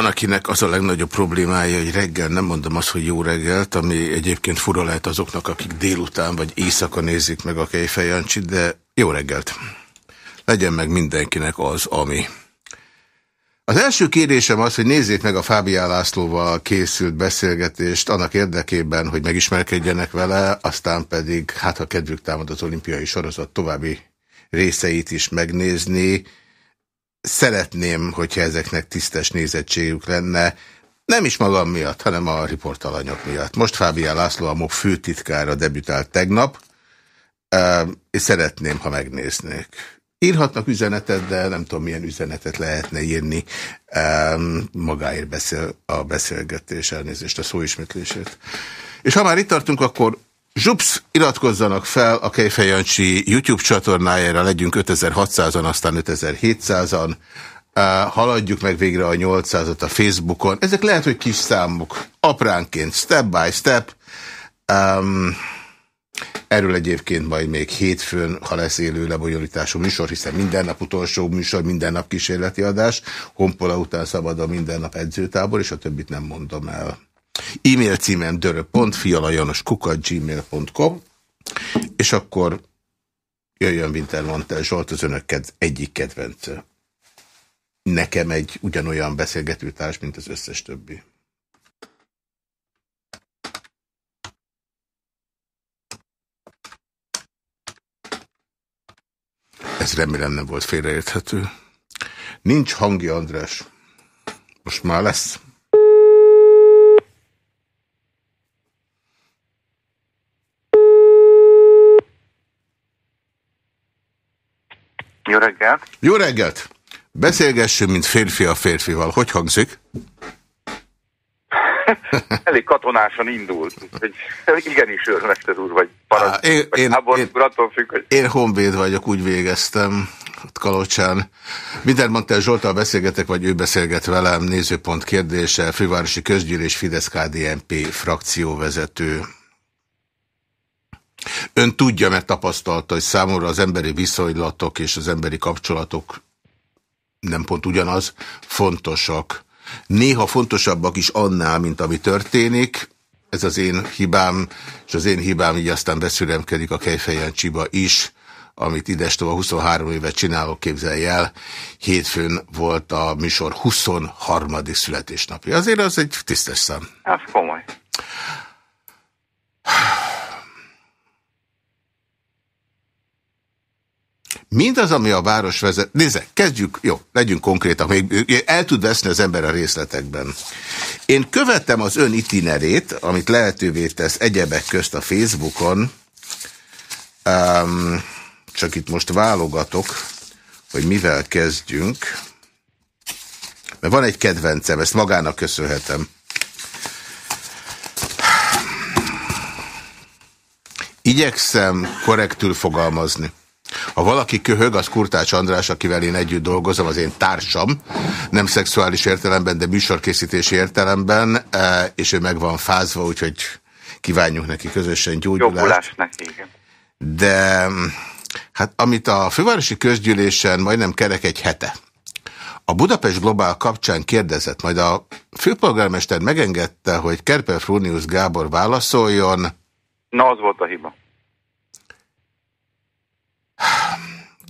Van, akinek az a legnagyobb problémája, hogy reggel nem mondom azt, hogy jó reggelt, ami egyébként fura lehet azoknak, akik délután vagy éjszaka nézik meg a Kejfejancsit, de jó reggelt. Legyen meg mindenkinek az, ami. Az első kérésem az, hogy nézzék meg a Fábián Lászlóval készült beszélgetést annak érdekében, hogy megismerkedjenek vele, aztán pedig, hát ha kedvük támad az olimpiai sorozat további részeit is megnézni, szeretném, hogyha ezeknek tisztes nézettségük lenne, nem is magam miatt, hanem a riportalanyok miatt. Most Fábián László a MOB főtitkára debütált tegnap, és szeretném, ha megnéznék. Írhatnak üzenetet, de nem tudom, milyen üzenetet lehetne írni. Magáért beszél a beszélgetés, elnézést a szóismétlését. És ha már itt tartunk, akkor Zsupsz, iratkozzanak fel a Kejfej Jancsi YouTube csatornájára, legyünk 5600-an, aztán 5700-an. haladjuk meg végre a 800-at a Facebookon. Ezek lehet, hogy kis számok, apránként, step by step. Um, erről egyébként majd még hétfőn, ha lesz élő lebonyolítású műsor, hiszen minden nap utolsó műsor, minden nap kísérleti adás, honpola után szabad a minden nap edzőtábor, és a többit nem mondom el. E-mail címem dörö.fialajanoskukat.gmail.com és akkor jöjjön Wintermantel Zsolt, az önök ked egyik kedvence. Nekem egy ugyanolyan beszélgetőtárs, mint az összes többi. Ez remélem nem volt félreérthető. Nincs hangja, András. Most már lesz. Jó reggelt! Jó reggelt! Beszélgessünk, mint férfi a férfival. Hogy hangzik? Elég katonásan indult. Hogy igenis őrmester úr, vagy parancs, én, vagy én, én, függ, hogy... én honvéd vagyok, úgy végeztem Kalocsán. Minden mondta, Zsoltal beszélgetek, vagy ő beszélget velem, nézőpont kérdése, fővárosi közgyűlés Fidesz-KDNP frakcióvezető Ön tudja, mert tapasztalta, hogy számomra az emberi viszonylatok és az emberi kapcsolatok nem pont ugyanaz, fontosak. Néha fontosabbak is annál, mint ami történik. Ez az én hibám, és az én hibám így aztán beszüremkedik a Kejfejancsiba is, amit idestova 23 évet csinálok, képzelj el. Hétfőn volt a műsor 23. születésnapja. Azért az egy tisztes szám. Ez komoly. Mindaz, ami a város vezet... Nézze, kezdjük, jó, legyünk konkrétak, még el tud veszni az ember a részletekben. Én követtem az ön itinerét, amit lehetővé tesz egyebek közt a Facebookon, um, csak itt most válogatok, hogy mivel kezdjünk. Mert van egy kedvencem, ezt magának köszönhetem. Igyekszem korrektül fogalmazni. Ha valaki köhög, az Kurtács András, akivel én együtt dolgozom, az én társam, nem szexuális értelemben, de műsorkészítési értelemben, e, és ő meg van fázva, úgyhogy kívánjuk neki közösen gyógyulást. Jobbulás neki, igen. De hát amit a fővárosi közgyűlésen majdnem kerek egy hete, a Budapest Globál kapcsán kérdezett, majd a főpolgármester megengedte, hogy Kerper Frunius Gábor válaszoljon. Na, az volt a hiba.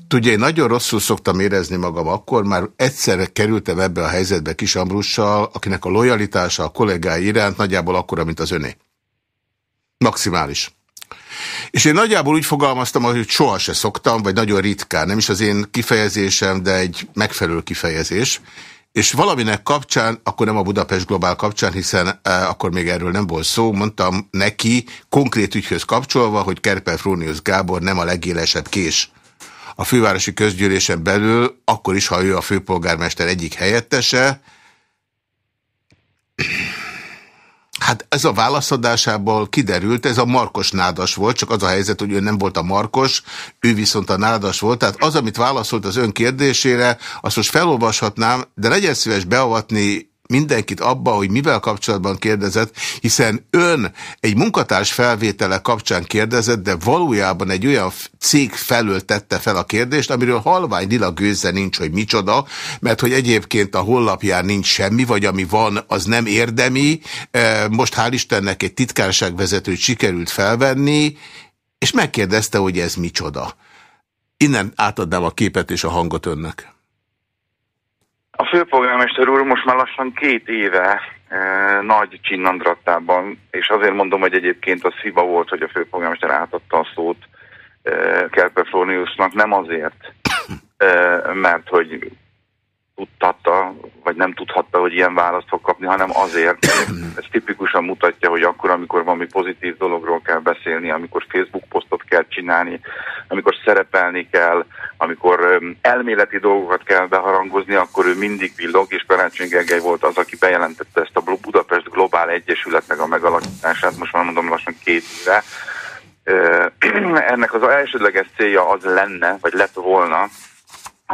Tudja, én nagyon rosszul szoktam érezni magam akkor, már egyszerre kerültem ebbe a helyzetbe Kis Ambrussal, akinek a lojalitása a kollégái iránt nagyjából akkora, mint az öné. Maximális. És én nagyjából úgy fogalmaztam, hogy soha se szoktam, vagy nagyon ritkán, nem is az én kifejezésem, de egy megfelelő kifejezés. És valaminek kapcsán, akkor nem a Budapest Globál kapcsán, hiszen e, akkor még erről nem volt szó, mondtam neki, konkrét ügyhöz kapcsolva, hogy Kerper Frónius Gábor nem a legélesebb kés a fővárosi közgyűlésen belül, akkor is, ha ő a főpolgármester egyik helyettese. Hát ez a válaszadásából kiderült, ez a Markos nádas volt, csak az a helyzet, hogy ő nem volt a Markos, ő viszont a nádas volt. Tehát az, amit válaszolt az ön kérdésére, azt most felolvashatnám, de legyen szíves beavatni mindenkit abba, hogy mivel kapcsolatban kérdezett, hiszen ön egy munkatárs felvétele kapcsán kérdezett, de valójában egy olyan cég felől tette fel a kérdést, amiről halvány lila gőzze nincs, hogy micsoda, mert hogy egyébként a hollapján nincs semmi, vagy ami van, az nem érdemi. Most hál' Istennek egy titkárságvezetőt sikerült felvenni, és megkérdezte, hogy ez micsoda. Innen átadnám a képet és a hangot önnek. A főpolgármester úr most már lassan két éve e, nagy csinnandrattában, és azért mondom, hogy egyébként a sziba volt, hogy a főpolgármester átadta a szót e, Kerper Florniusnak, nem azért, e, mert hogy tudhatta, vagy nem tudhatta, hogy ilyen választ fog kapni, hanem azért, ez tipikusan mutatja, hogy akkor, amikor valami pozitív dologról kell beszélni, amikor Facebook posztot kell csinálni, amikor szerepelni kell, amikor elméleti dolgokat kell beharangozni, akkor ő mindig villog, és Karácsony Gergely volt az, aki bejelentette ezt a Budapest Globál Egyesületnek a megalakítását, most már mondom lassan két éve. Ennek az elsődleges célja az lenne, vagy lett volna,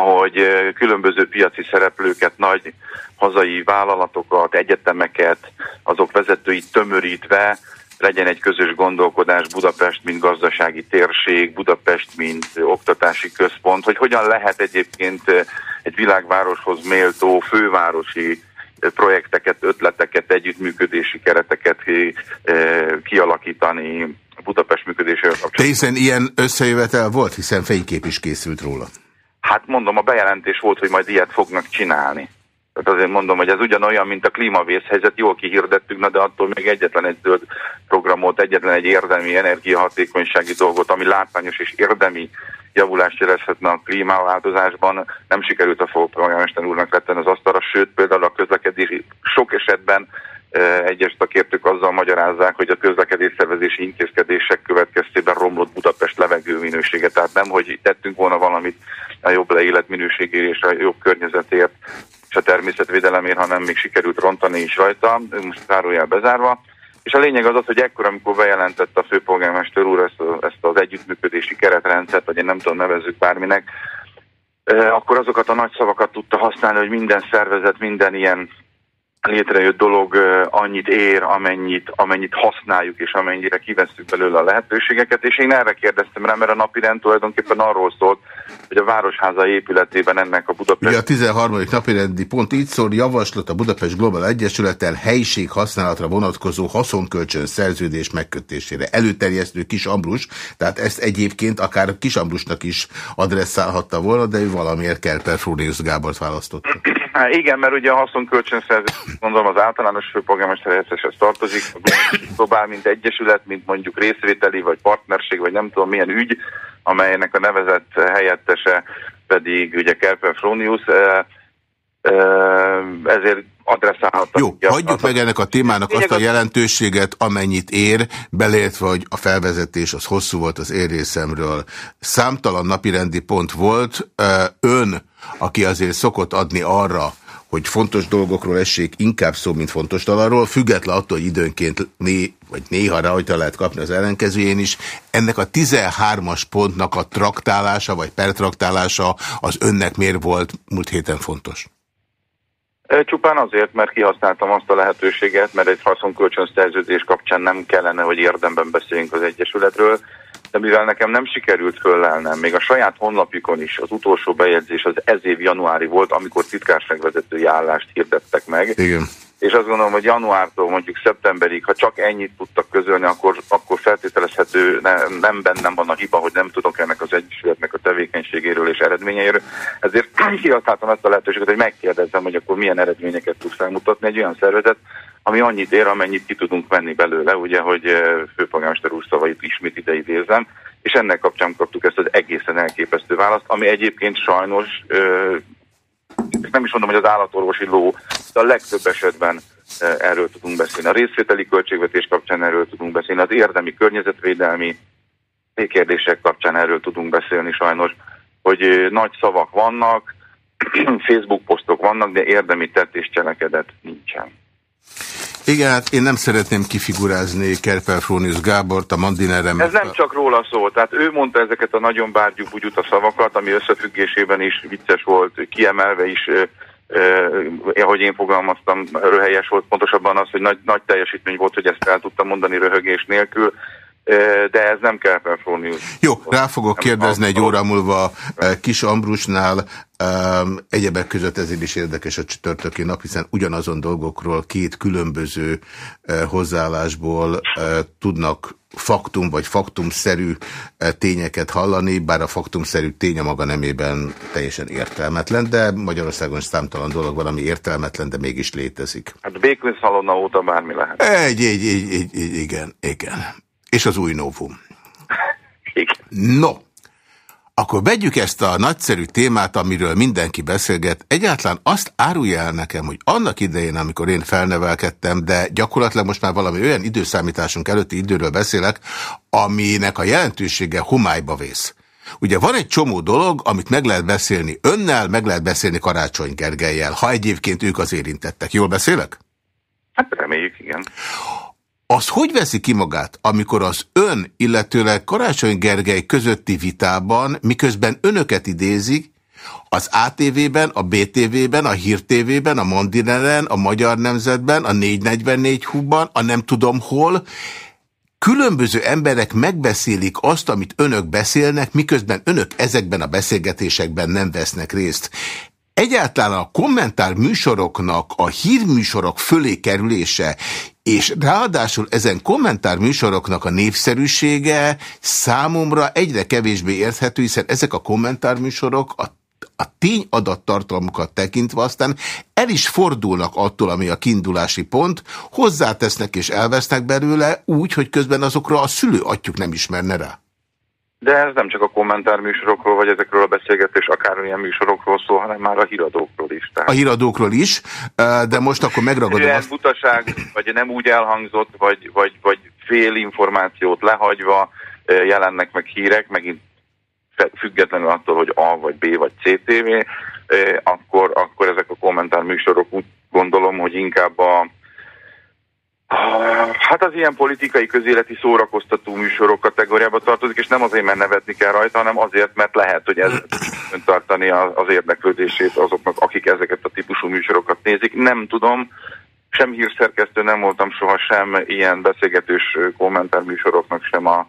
hogy különböző piaci szereplőket, nagy hazai vállalatokat, egyetemeket, azok vezetőit tömörítve legyen egy közös gondolkodás Budapest, mint gazdasági térség, Budapest, mint oktatási központ, hogy hogyan lehet egyébként egy világvároshoz méltó fővárosi projekteket, ötleteket, együttműködési kereteket kialakítani Budapest működésével kapcsolatban. De hiszen ilyen összejövetel volt, hiszen fénykép is készült róla. Hát mondom, a bejelentés volt, hogy majd ilyet fognak csinálni. Tehát azért mondom, hogy ez ugyanolyan, mint a klímavészhelyzet, jól kihirdettük, na de attól még egyetlen egy zöld programot, egyetlen egy érdemi energiahatékonysági dolgot, ami látványos és érdemi javulást jelezhetne a klímaváltozásban, nem sikerült a fogpolgármester úrnak letten az asztalra, sőt például a közlekedési sok esetben egyes szakértők azzal magyarázzák, hogy a közlekedésszervezési intézkedések következtében romlott Budapest levegő minősége. Tehát nem, hogy tettünk volna valamit a jobb leéletminőségért és a jobb környezetért és a természetvédelemért, hanem még sikerült rontani is rajta, most zárójel bezárva. És a lényeg az az, hogy ekkor, amikor bejelentette a főpolgármester úr ezt, ezt az együttműködési keretrendszert, vagy én nem tudom nevezzük bárminek, akkor azokat a nagy szavakat tudta használni, hogy minden szervezet, minden ilyen létrejött dolog annyit ér, amennyit, amennyit használjuk, és amennyire kivesszük belőle a lehetőségeket, és én erre kérdeztem rá, mert a napi rend tulajdonképpen arról szólt, hogy a Városháza épületében ennek a Budapest... Ugye a 13. napi rendi pont így szól, javaslat a Budapest Global Egyesülettel helyiség használatra vonatkozó haszonkölcsön szerződés megkötésére. Előterjesztő Kis Ambrus, tehát ezt egyébként akár Kis Ambrusnak is adresszálhatta volna, de ő valamiért Kerper Frónius Gábort választotta. Hát igen, mert ugye a haszonkölcsönszerzés, gondolom az általános főpolgármester helyetteshez tartozik, próbál, mint egyesület, mint mondjuk részvételi, vagy partnerség, vagy nem tudom milyen ügy, amelynek a nevezett helyettese pedig ugye Kerper Fronius, ezért adresszálhatta. Jó, hagyjuk meg ennek a témának azt a jelentőséget, amennyit ér, beleértve, hogy a felvezetés az hosszú volt az én részemről. Számtalan napirendi pont volt. Ön, aki azért szokott adni arra, hogy fontos dolgokról essék inkább szó, mint fontos dalarról, független attól, hogy időnként né, vagy néha rajta lehet kapni az ellenkezőjén is. Ennek a 13-as pontnak a traktálása, vagy pertraktálása az önnek miért volt múlt héten fontos? Csupán azért, mert kihasználtam azt a lehetőséget, mert egy haszonkölcsön szerződés kapcsán nem kellene, hogy érdemben beszéljünk az Egyesületről, de mivel nekem nem sikerült föllelnem, még a saját honlapjukon is az utolsó bejegyzés az ez év januári volt, amikor titkárságvezetői állást hirdettek meg. Igen és azt gondolom, hogy januártól mondjuk szeptemberig, ha csak ennyit tudtak közölni, akkor, akkor feltételezhető, ne, nem bennem van a hiba, hogy nem tudok ennek az egyesületnek a tevékenységéről és eredményeiről. Ezért kihasználtam ezt a lehetőséget, hogy megkérdezzem, hogy akkor milyen eredményeket tud felmutatni egy olyan szervezet, ami annyit ér, amennyit ki tudunk venni belőle, ugye, hogy eh, főpolgármester úr szavait ismét ideidézem, és ennek kapcsán kaptuk ezt az egészen elképesztő választ, ami egyébként sajnos eh, nem is mondom, hogy az állatorvosi ló, de a legtöbb esetben eh, erről tudunk beszélni. A részvételi költségvetés kapcsán erről tudunk beszélni, az érdemi környezetvédelmi kérdések kapcsán erről tudunk beszélni sajnos, hogy eh, nagy szavak vannak, Facebook posztok vannak, de érdemi tett és cselekedet nincsen. Igen, hát én nem szeretném kifigurázni Kerpel Frónius Gábort, a Mandinerem. Ez nem csak róla szól, tehát ő mondta ezeket a nagyon bárgyú bugyuta szavakat, ami összefüggésében is vicces volt, kiemelve is ahogy én fogalmaztam, röhelyes volt, pontosabban az, hogy nagy, nagy teljesítmény volt, hogy ezt el tudtam mondani röhögés nélkül, de ez nem kell performni. Jó, rá fogok kérdezni egy óra múlva Kis Ambrusnál, egyebek között ezért is érdekes a csütörtöki nap, hiszen ugyanazon dolgokról két különböző hozzáállásból tudnak faktum vagy faktumszerű tényeket hallani, bár a faktumszerű tény a maga nemében teljesen értelmetlen, de Magyarországon számtalan dolog van, ami értelmetlen, de mégis létezik. Hát Békőszalonna óta bármi lehet. Egy, egy, egy, egy, egy, igen, igen. És az új novum. No, akkor vegyük ezt a nagyszerű témát, amiről mindenki beszélget. Egyáltalán azt árulja el nekem, hogy annak idején, amikor én felnevelkedtem, de gyakorlatilag most már valami olyan időszámításunk előtti időről beszélek, aminek a jelentősége homályba vész. Ugye van egy csomó dolog, amit meg lehet beszélni önnel, meg lehet beszélni Karácsony Gergelyel, ha egyébként ők az érintettek. Jól beszélek? Hát reméljük, igen az hogy veszi ki magát, amikor az ön, illetőleg Karácsony Gergely közötti vitában, miközben önöket idézik, az ATV-ben, a BTV-ben, a Hír TV-ben, a Mandineren, a Magyar Nemzetben, a 444 húban, a nem tudom hol, különböző emberek megbeszélik azt, amit önök beszélnek, miközben önök ezekben a beszélgetésekben nem vesznek részt. Egyáltalán a kommentár műsoroknak a hírműsorok fölé kerülése és ráadásul ezen kommentár műsoroknak a népszerűsége számomra egyre kevésbé érthető, hiszen ezek a kommentár műsorok a a tényadattartalmukat tekintve aztán el is fordulnak attól, ami a kiindulási pont, hozzátesznek és elvesznek belőle úgy, hogy közben azokra a szülő atyuk nem ismerne rá. De ez nem csak a kommentárműsorokról, vagy ezekről a beszélgetés akármilyen műsorokról szól, hanem már a híradókról is. Tehát. A híradókról is, de most akkor megragadom Ilyen azt... butaság, vagy nem úgy elhangzott, vagy, vagy, vagy fél információt lehagyva jelennek meg hírek, megint függetlenül attól, hogy A, vagy B, vagy C TV, akkor, akkor ezek a kommentárműsorok úgy gondolom, hogy inkább a Hát az ilyen politikai közéleti szórakoztató műsorok kategóriába tartozik, és nem azért, mert nevetni kell rajta, hanem azért, mert lehet, hogy ez tartani az érdeklődését azoknak, akik ezeket a típusú műsorokat nézik. Nem tudom, sem hírszerkesztő nem voltam soha sem ilyen beszélgetős kommentárműsoroknak, sem a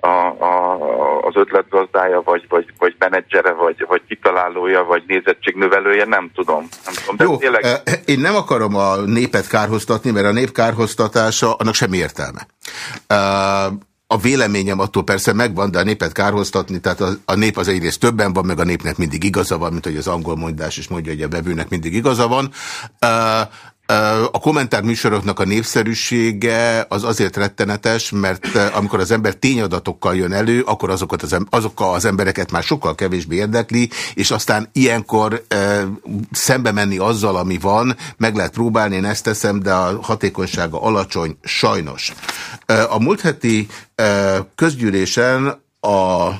a, a, az ötletgazdája, vagy, vagy, vagy menedzsere, vagy, vagy kitalálója, vagy nézettségnövelője, nem tudom. Nem tudom de Jó, tényleg... Eh, én nem akarom a népet kárhoztatni, mert a nép kárhoztatása, annak semmi értelme. Eh, a véleményem attól persze megvan, de a népet kárhoztatni, tehát a, a nép az egyrészt többen van, meg a népnek mindig igaza van, mint hogy az angol mondás is mondja, hogy a bevőnek mindig igaza van. A kommentár műsoroknak a népszerűsége az azért rettenetes, mert amikor az ember tényadatokkal jön elő, akkor azokat az, azokkal az embereket már sokkal kevésbé érdekli, és aztán ilyenkor e, szembe menni azzal, ami van, meg lehet próbálni, én ezt teszem, de a hatékonysága alacsony, sajnos. A múlt heti közgyűlésen a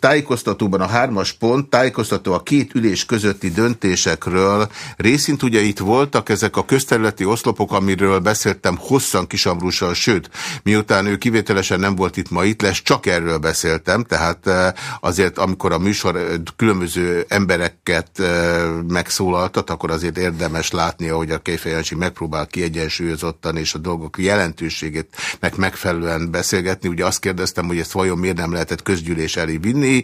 tájékoztatóban a hármas pont, tájékoztató a két ülés közötti döntésekről. Részint ugye itt voltak ezek a közterületi oszlopok, amiről beszéltem hosszan Kisambrússal, sőt, miután ő kivételesen nem volt itt ma itt lesz, csak erről beszéltem, tehát eh, azért amikor a műsor eh, különböző embereket eh, megszólaltat, akkor azért érdemes látnia, hogy a Kejfejancsi megpróbál kiegyensúlyozottan és a dolgok jelentőségét meg megfelelően beszélgetni. Ugye azt kérdeztem, hogy ezt vajon miért nem lehetett közgyűlés elé vinni.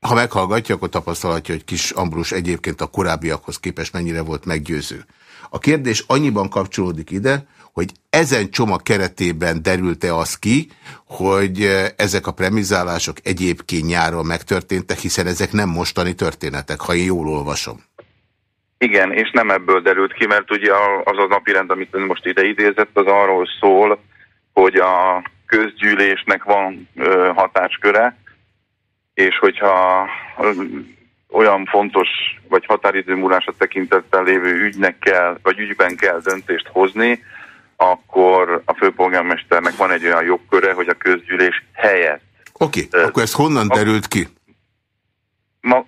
Ha meghallgatja, akkor tapasztalhatja, hogy kis Ambrus egyébként a korábbiakhoz képest mennyire volt meggyőző. A kérdés annyiban kapcsolódik ide, hogy ezen csomag keretében derült-e az ki, hogy ezek a premizálások egyébként nyáron megtörténtek, hiszen ezek nem mostani történetek, ha én jól olvasom. Igen, és nem ebből derült ki, mert ugye az a napirend, amit ön most ide idézett, az arról szól, hogy a közgyűlésnek van hatásköre, és hogyha olyan fontos vagy határidő múlása tekintettel lévő ügynek kell, vagy ügyben kell döntést hozni, akkor a főpolgármesternek van egy olyan jogköre, hogy a közgyűlés helyett. Oké, okay, akkor ez honnan derült ki? Ma,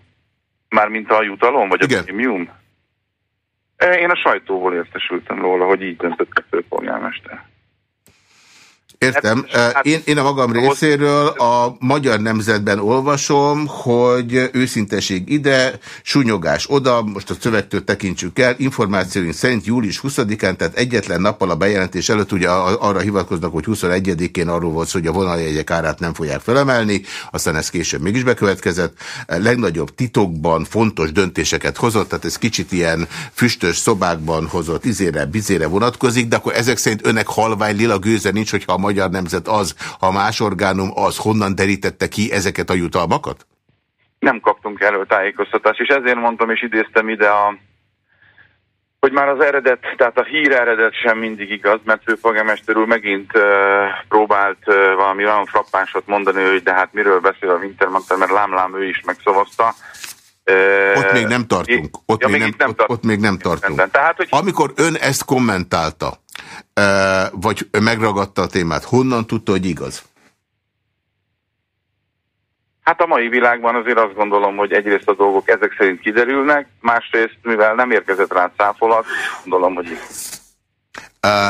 már mint a jutalom, vagy Igen. a prémium? Én a sajtóból értesültem róla, hogy így döntött a főpolgármester. Értem. Hát, én, én a magam részéről a Magyar Nemzetben olvasom, hogy őszinteség ide, sunyogás oda, most a szövegtől tekintsük el, információink szerint július 20-án, tehát egyetlen nappal a bejelentés előtt, ugye arra hivatkoznak, hogy 21-én arról volt szó, hogy a vonaljegyek árát nem fogják felemelni, aztán ez később mégis bekövetkezett. Legnagyobb titokban fontos döntéseket hozott, tehát ez kicsit ilyen füstös szobákban hozott izére, bizére vonatkozik, de akkor ezek szerint önnek halvány lila gőze nincs, hogyha a magyar nemzet az, ha más orgánum az, honnan derítette ki ezeket a jutalmakat? Nem kaptunk erről tájékoztatást, és ezért mondtam és idéztem ide a hogy már az eredet, tehát a hír eredet sem mindig igaz, mert főpolgármester úr megint uh, próbált uh, valami olyan frappánsot mondani, hogy de hát miről beszél a Wintermantel, mert lámlám ő is megszavazta. Uh, ott még nem tartunk. Ott, ja, még, még nem, nem ott, ott még nem tartunk. Tehát, hogy... Amikor ön ezt kommentálta, vagy megragadta a témát. Honnan tudta, hogy igaz? Hát a mai világban azért azt gondolom, hogy egyrészt a dolgok ezek szerint kiderülnek, másrészt, mivel nem érkezett rá száfolat, gondolom, hogy igaz.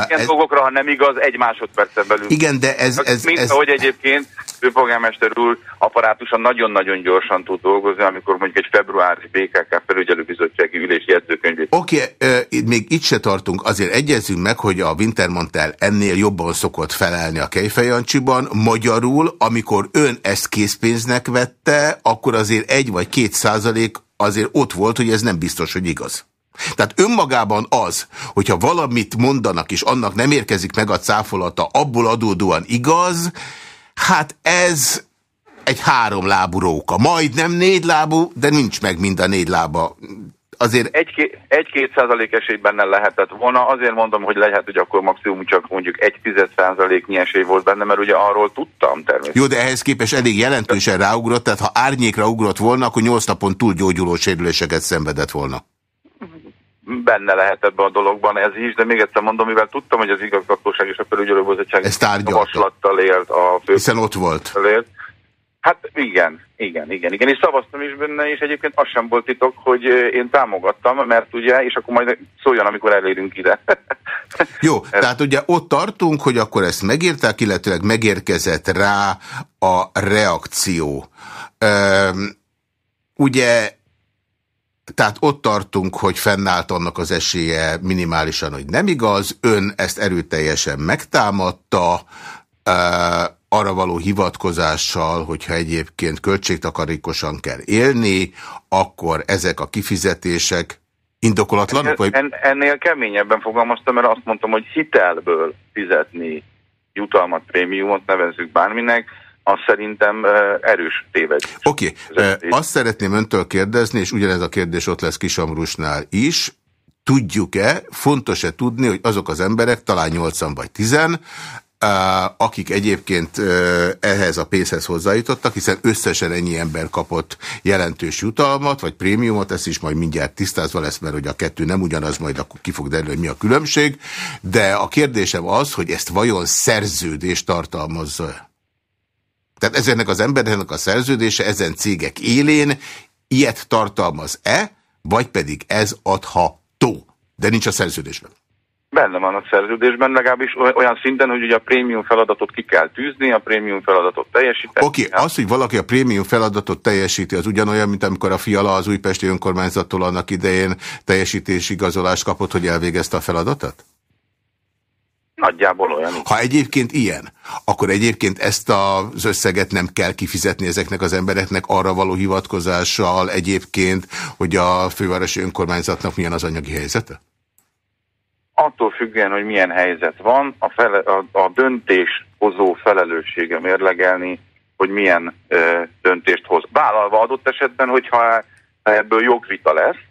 Ilyen ez... dolgokra, ha nem igaz, egy másodpercen belül. Igen, de ez... ez Mint ez... ahogy egyébként főpolgármester úr apparátusan nagyon-nagyon gyorsan tud dolgozni, amikor mondjuk egy februári BKK felügyelőbizottsági ülés jegyzőkönyvét. Oké, okay, még itt se tartunk. Azért egyezünk meg, hogy a Wintermantel ennél jobban szokott felelni a Kejfejancsiban. Magyarul, amikor ön ezt készpénznek vette, akkor azért egy vagy két százalék azért ott volt, hogy ez nem biztos, hogy igaz. Tehát önmagában az, hogyha valamit mondanak, és annak nem érkezik meg a cáfolata, abból adódóan igaz, hát ez egy háromlábú róka. Majdnem négy lábú, de nincs meg mind a négy lába. Azért... Egy-két egy százalék esély benne lehetett volna, azért mondom, hogy lehet, hogy akkor maximum csak mondjuk egy tized százaléknyi esély volt benne, mert ugye arról tudtam természetesen. Jó, de ehhez képest elég jelentősen ráugrott, tehát ha árnyékra ugrott volna, akkor nyolc napon túl gyógyuló sérüléseket szenvedett volna benne lehet ebben a dologban ez is, de még egyszer mondom, mivel tudtam, hogy az igazgatóság és a felügyelőbizottság javaslattal élt a fő... Hiszen ott volt. Élt. Hát igen, igen, igen, igen, és szavaztam is benne, és egyébként az sem volt titok, hogy én támogattam, mert ugye, és akkor majd szóljon, amikor elérünk ide. Jó, Ez... tehát ugye ott tartunk, hogy akkor ezt megírták, illetőleg megérkezett rá a reakció. Üm, ugye tehát ott tartunk, hogy fennállt annak az esélye minimálisan, hogy nem igaz. Ön ezt erőteljesen megtámadta, arra való hivatkozással, hogyha egyébként költségtakarékosan kell élni, akkor ezek a kifizetések indokolatlanok? Vagy... En, ennél keményebben fogalmaztam, mert azt mondtam, hogy hitelből fizetni jutalmat, prémiumot, nevezzük bárminek, az szerintem erős tévedés. Oké, okay. azt szeretném öntől kérdezni, és ugyanez a kérdés ott lesz Kisamrusnál is, tudjuk-e, fontos-e tudni, hogy azok az emberek, talán 8 vagy 10 akik egyébként ehhez a pénzhez hozzájutottak, hiszen összesen ennyi ember kapott jelentős jutalmat, vagy prémiumot, ez is majd mindjárt tisztázva lesz, mert hogy a kettő nem ugyanaz, majd akkor ki fog derülni, hogy mi a különbség, de a kérdésem az, hogy ezt vajon szerződést tartalmazza tehát ezeknek az embereknek a szerződése ezen cégek élén ilyet tartalmaz-e, vagy pedig ez adható, de nincs a szerződésben. Benne van a szerződésben, legalábbis olyan szinten, hogy ugye a prémium feladatot ki kell tűzni, a prémium feladatot teljesíteni. Oké, okay, az, hogy valaki a prémium feladatot teljesíti, az ugyanolyan, mint amikor a fiala az újpesti önkormányzattól annak idején teljesítési igazolást kapott, hogy elvégezte a feladatot? Nagyjából olyan. Ha egyébként ilyen, akkor egyébként ezt az összeget nem kell kifizetni ezeknek az embereknek arra való hivatkozással egyébként, hogy a fővárosi önkormányzatnak milyen az anyagi helyzete? Attól függően, hogy milyen helyzet van, a, fele, a, a döntéshozó felelőssége mérlegelni, hogy milyen ö, döntést hoz. Vállalva adott esetben, hogyha ebből jogvita lesz,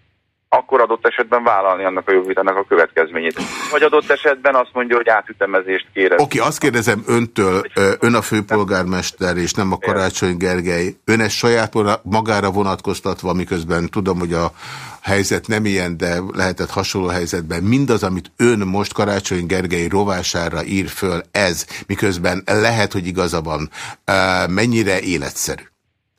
akkor adott esetben vállalni annak a jogvitának a következményét. Vagy adott esetben azt mondja, hogy átütemezést kérem. Oké, okay, azt kérdezem öntől, ön a főpolgármester és nem a Karácsony Gergely. Ön ezt saját magára vonatkoztatva, miközben tudom, hogy a helyzet nem ilyen, de lehetett hasonló helyzetben. Mindaz, amit ön most Karácsony Gergely rovására ír föl, ez, miközben lehet, hogy igaza van, mennyire életszerű?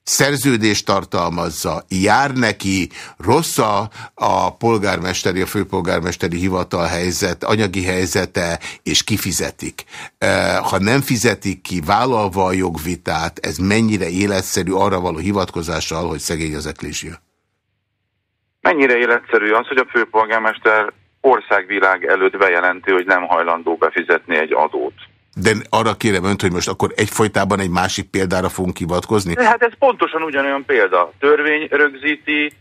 Szerződést tartalmazza, jár neki, rossz a, polgármesteri, a főpolgármesteri hivatal helyzet, anyagi helyzete, és kifizetik. Ha nem fizetik ki, vállalva a jogvitát, ez mennyire életszerű arra való hivatkozással, hogy szegény az eklésia? Mennyire életszerű az, hogy a főpolgármester országvilág előtt bejelenti, hogy nem hajlandó befizetni egy adót. De arra kérem önt, hogy most akkor egyfolytában egy másik példára fogunk hivatkozni? De hát ez pontosan ugyanolyan példa. Törvény rögzíti,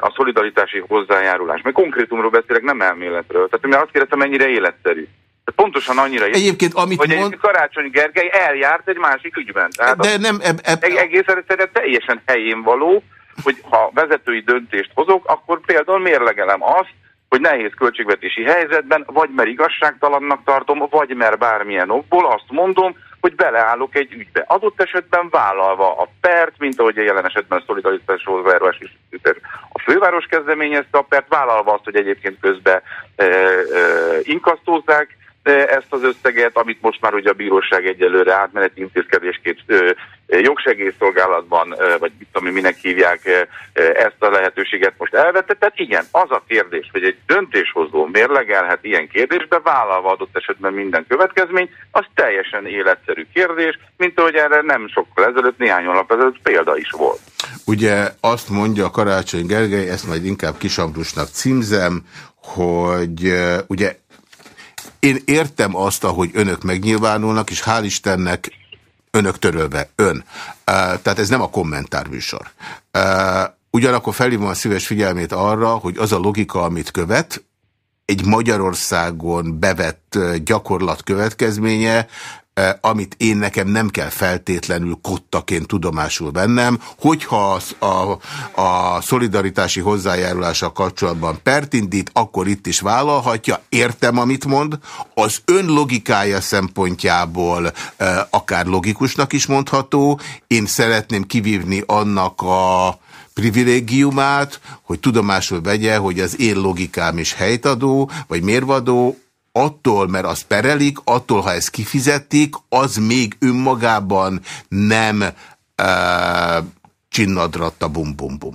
a szolidaritási hozzájárulás. Mert konkrétumról beszélek, nem elméletről. Tehát én azt kérdeztem, mennyire életszerű. De pontosan annyira Egyébként, amit hogy mond... Karácsony Gergely eljárt egy másik ügyben. Tehát De nem, eb, eb... Egészen egyszerűen teljesen helyén való, hogy ha vezetői döntést hozok, akkor például mérlegelem azt, hogy nehéz költségvetési helyzetben, vagy mert igazságtalannak tartom, vagy mert bármilyen okból azt mondom, hogy beleállok egy ügybe. Adott esetben vállalva a pert, mint ahogy a jelen esetben szolidaritás Rózváros is a főváros kezdeményezte a pert, vállalva azt, hogy egyébként közben e, e, inkasztózzák, ezt az összeget, amit most már ugye a bíróság egyelőre átmeneti intézkedésként jogsegélyszolgálatban, vagy mit tudom, minek hívják, ezt a lehetőséget most elvette. Tehát igen, az a kérdés, hogy egy döntéshozó mérlegelhet ilyen kérdésbe, vállalva adott esetben minden következmény, az teljesen életszerű kérdés, mint ahogy erre nem sokkal ezelőtt, néhány nap ezelőtt példa is volt. Ugye azt mondja Karácsony Gergely, ezt majd inkább Kisambrusnak címzem, hogy ugye én értem azt, ahogy önök megnyilvánulnak, és hál' Istennek önök törölve, ön. Tehát ez nem a kommentárműsor. Ugyanakkor felhívom a szíves figyelmét arra, hogy az a logika, amit követ, egy Magyarországon bevett gyakorlat következménye, amit én nekem nem kell feltétlenül kottaként tudomásul vennem, hogyha a, a, szolidaritási hozzájárulással kapcsolatban pert indít, akkor itt is vállalhatja, értem, amit mond, az ön logikája szempontjából e, akár logikusnak is mondható, én szeretném kivívni annak a privilégiumát, hogy tudomásul vegye, hogy az én logikám is helytadó, vagy mérvadó, attól, mert az perelik, attól, ha ezt kifizetik, az még önmagában nem uh, csinnadratta bum-bum-bum.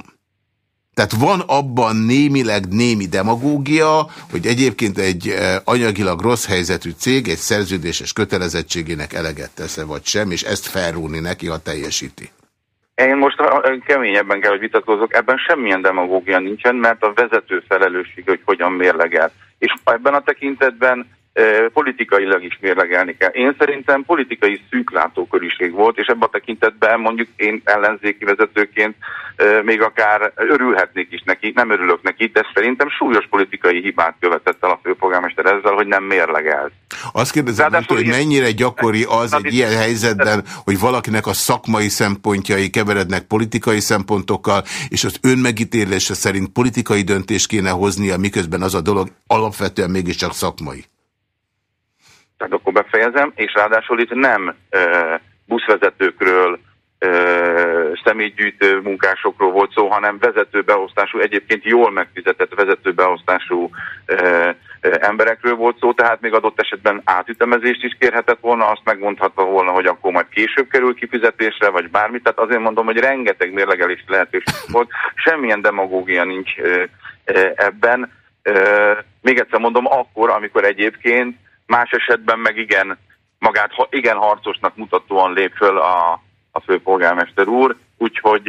Tehát van abban némileg némi demagógia, hogy egyébként egy anyagilag rossz helyzetű cég egy szerződéses kötelezettségének eleget tesz vagy sem, és ezt felrúni neki, ha teljesíti. Én most keményebben kell, hogy vitatkozok, ebben semmilyen demagógia nincsen, mert a vezető felelősség, hogy hogyan mérlegel. És ebben a tekintetben politikailag is mérlegelni kell. Én szerintem politikai szűklátókörűség volt, és ebben a tekintetben mondjuk én ellenzéki vezetőként még akár örülhetnék is neki, nem örülök neki, de szerintem súlyos politikai hibát követett el a főpolgármester ezzel, hogy nem mérlegelt. Azt kérdezem, hogy, hogy mennyire gyakori az egy ilyen helyzetben, hogy valakinek a szakmai szempontjai keverednek politikai szempontokkal, és az önmegítélése szerint politikai döntést kéne hoznia, miközben az a dolog alapvetően mégiscsak szakmai tehát akkor befejezem, és ráadásul itt nem e, buszvezetőkről, e, személygyűjtő munkásokról volt szó, hanem vezetőbeosztású, egyébként jól megfizetett vezetőbeosztású e, e, emberekről volt szó, tehát még adott esetben átütemezést is kérhetett volna, azt megmondhatta volna, hogy akkor majd később kerül kifizetésre, vagy bármit. Tehát azért mondom, hogy rengeteg mérlegelési lehetőség volt, semmilyen demagógia nincs e, e, ebben. Még egyszer mondom, akkor, amikor egyébként más esetben meg igen, magát igen harcosnak mutatóan lép föl a, a főpolgármester úr, úgyhogy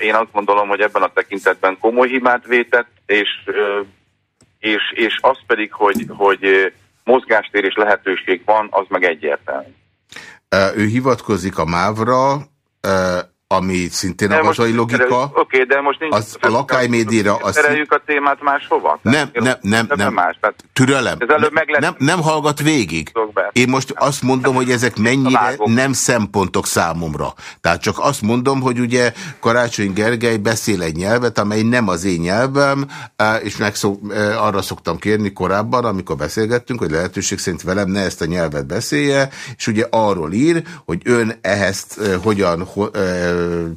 én azt gondolom, hogy ebben a tekintetben komoly hibát vétett, és, és, és az pedig, hogy, hogy mozgástér és lehetőség van, az meg egyértelmű. Ő hivatkozik a mávra, ami szintén de a hazai logika. Oké, okay, de most nincs... Az, a lakálymédira... Tereljük a témát máshova? Nem, nem, nem, nem. Más, tehát Türelem. Nem, nem, nem hallgat végig. Én most azt mondom, hogy ezek mennyire nem szempontok számomra. Tehát csak azt mondom, hogy ugye Karácsony Gergely beszél egy nyelvet, amely nem az én nyelvem, és megszok, arra szoktam kérni korábban, amikor beszélgettünk, hogy lehetőség szerint velem ne ezt a nyelvet beszélje, és ugye arról ír, hogy ön ehhez hogyan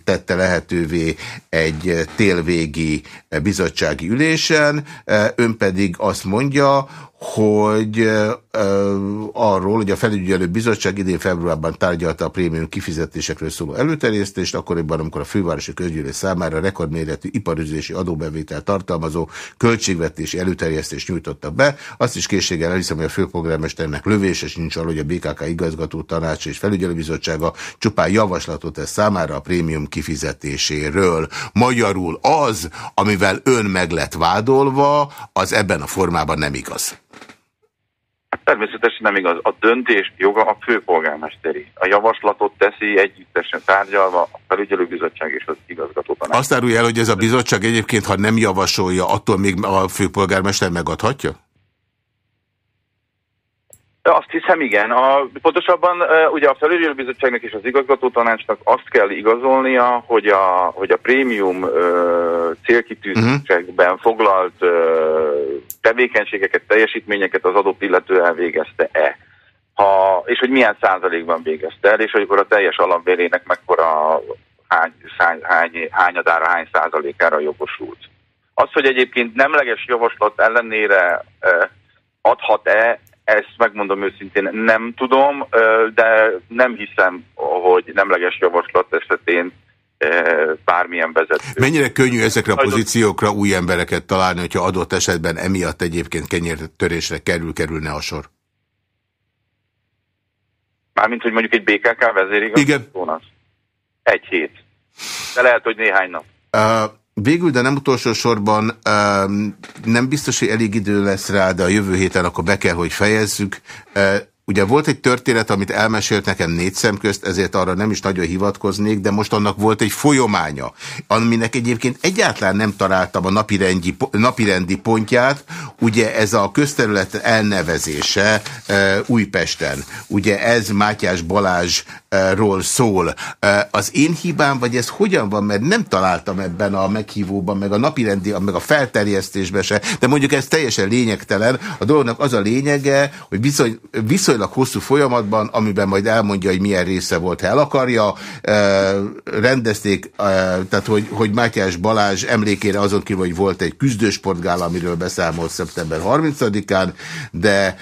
tette lehetővé egy télvégi bizottsági ülésen, ön pedig azt mondja, hogy uh, arról, hogy a felügyelő bizottság idén februárban tárgyalta a prémium kifizetésekről szóló előterjesztést, akkoriban, amikor a fővárosi közgyűlés számára rekordméretű iparüzési adóbevétel tartalmazó költségvetési előterjesztést nyújtottak be. Azt is készséggel elhiszem, hogy a főpolgármesternek lövéses nincs arra, hogy a BKK igazgató tanács és felügyelőbizottsága csupán javaslatot tesz számára a prémium kifizetéséről. Magyarul az, amivel ön meg lett vádolva, az ebben a formában nem igaz. Természetesen nem igaz. A döntés joga a főpolgármesteri. A javaslatot teszi együttesen tárgyalva a felügyelőbizottság és az igazgató tanács. Azt árulja el, hogy ez a bizottság egyébként, ha nem javasolja, attól még a főpolgármester megadhatja? Azt hiszem, igen. A, pontosabban ugye a felügyelőbizottságnak és az igazgató tanácsnak azt kell igazolnia, hogy a, hogy a prémium uh, célkitűzésekben uh -huh. foglalt uh, tevékenységeket, teljesítményeket az adott illető elvégezte-e. Ha, és hogy milyen százalékban végezte el, és hogy akkor a teljes alapvérének mekkora hány, hány, hány, hányadára, hány százalékára jogosult. Az, hogy egyébként nemleges javaslat ellenére adhat-e, ezt megmondom őszintén nem tudom, de nem hiszem, hogy nemleges javaslat esetén bármilyen vezető. Mennyire könnyű ezekre a pozíciókra új embereket találni, hogyha adott esetben emiatt egyébként kenyértörésre kerül, kerülne a sor? Mármint, hogy mondjuk egy BKK vezérigazgatónak? Igen. Egy hét. De lehet, hogy néhány nap. Uh, Végül, de nem utolsó sorban nem biztos, hogy elég idő lesz rá, de a jövő héten akkor be kell, hogy fejezzük. Ugye volt egy történet, amit elmesélt nekem négy szem közt, ezért arra nem is nagyon hivatkoznék, de most annak volt egy folyománya, aminek egyébként egyáltalán nem találtam a napirendi, napirendi pontját, ugye ez a közterület elnevezése e, Újpesten. Ugye ez Mátyás Balázsról szól. E, az én hibám, vagy ez hogyan van, mert nem találtam ebben a meghívóban, meg a napirendi, meg a felterjesztésben se, de mondjuk ez teljesen lényegtelen. A dolognak az a lényege, hogy viszony, viszony viszonylag hosszú folyamatban, amiben majd elmondja, hogy milyen része volt, ha el akarja. Rendezték, tehát hogy, hogy Mátyás Balázs emlékére azon kívül, hogy volt egy küzdősportgál, amiről beszámolt szeptember 30-án, de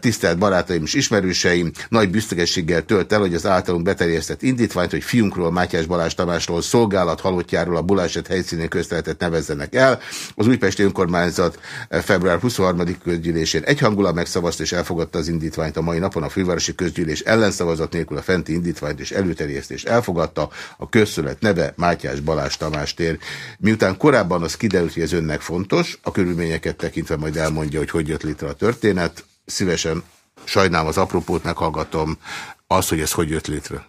tisztelt barátaim és ismerőseim nagy büszkeséggel tölt el, hogy az általunk beterjesztett indítványt, hogy fiunkról, Mátyás Balázs Tamásról, szolgálat halottjáról a buláset helyszínén közteletet nevezzenek el. Az Újpesti Önkormányzat február 23. közgyűlésén egyhangulat megszavazta és elfogadta az indítványt a mai napon a fővárosi közgyűlés ellenszavazat nélkül a fenti indítványt és előterjesztést elfogadta, a közszölet neve Mátyás Balázs Tamás tér. Miután korábban az kiderült, hogy ez önnek fontos, a körülményeket tekintve majd elmondja, hogy hogy jött létre a történet. Szívesen sajnálom az apropót, meghallgatom az, hogy ez hogy jött létre.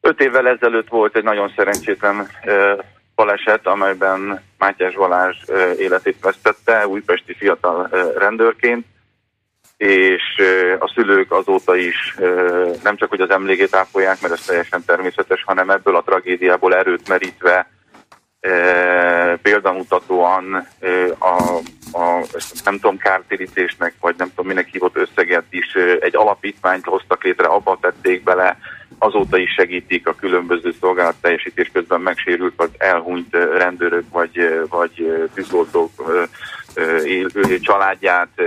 Öt évvel ezelőtt volt egy nagyon szerencsétlen baleset, amelyben Mátyás Balázs életét vesztette, újpesti fiatal rendőrként és a szülők azóta is nem csak, hogy az emlékét ápolják, mert ez teljesen természetes, hanem ebből a tragédiából erőt merítve példamutatóan a, a nem tudom, kártérítésnek, vagy nem tudom, minek hívott összeget is egy alapítványt hoztak létre, abba tették bele, azóta is segítik a különböző szolgálat teljesítés közben megsérült, vagy elhunyt rendőrök, vagy, vagy tűzoltók családját,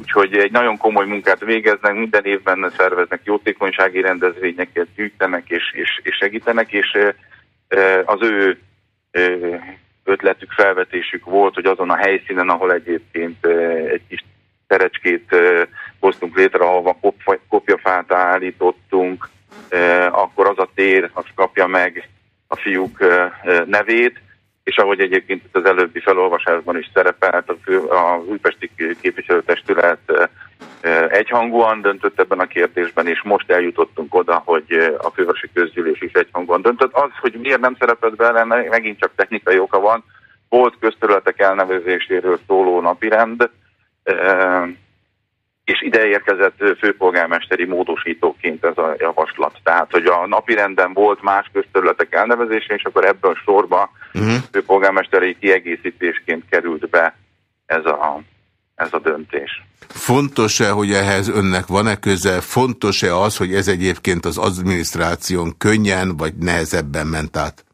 Úgyhogy egy nagyon komoly munkát végeznek, minden évben szerveznek jótékonysági rendezvényeket, gyűjtenek és, és, és segítenek, és az ő ötletük, felvetésük volt, hogy azon a helyszínen, ahol egyébként egy kis terecskét hoztunk létre, ahova kopjafát állítottunk, akkor az a tér, az kapja meg a fiúk nevét, és ahogy egyébként az előbbi felolvasásban is szerepelt, a, fő, a újpesti képviselőtestület egyhangúan döntött ebben a kérdésben, és most eljutottunk oda, hogy a fővárosi közgyűlés is egyhangúan döntött. Az, hogy miért nem szerepelt bele, megint csak technikai oka van. Volt közterületek elnevezéséről szóló napirend, és ide érkezett főpolgármesteri módosítóként ez a javaslat. Tehát, hogy a napirenden volt más közterületek elnevezése, és akkor ebből sorba uh-huh. főpolgármesteri kiegészítésként került be ez a, ez a döntés. Fontos-e, hogy ehhez önnek van-e köze? Fontos-e az, hogy ez egyébként az adminisztráción könnyen vagy nehezebben ment át?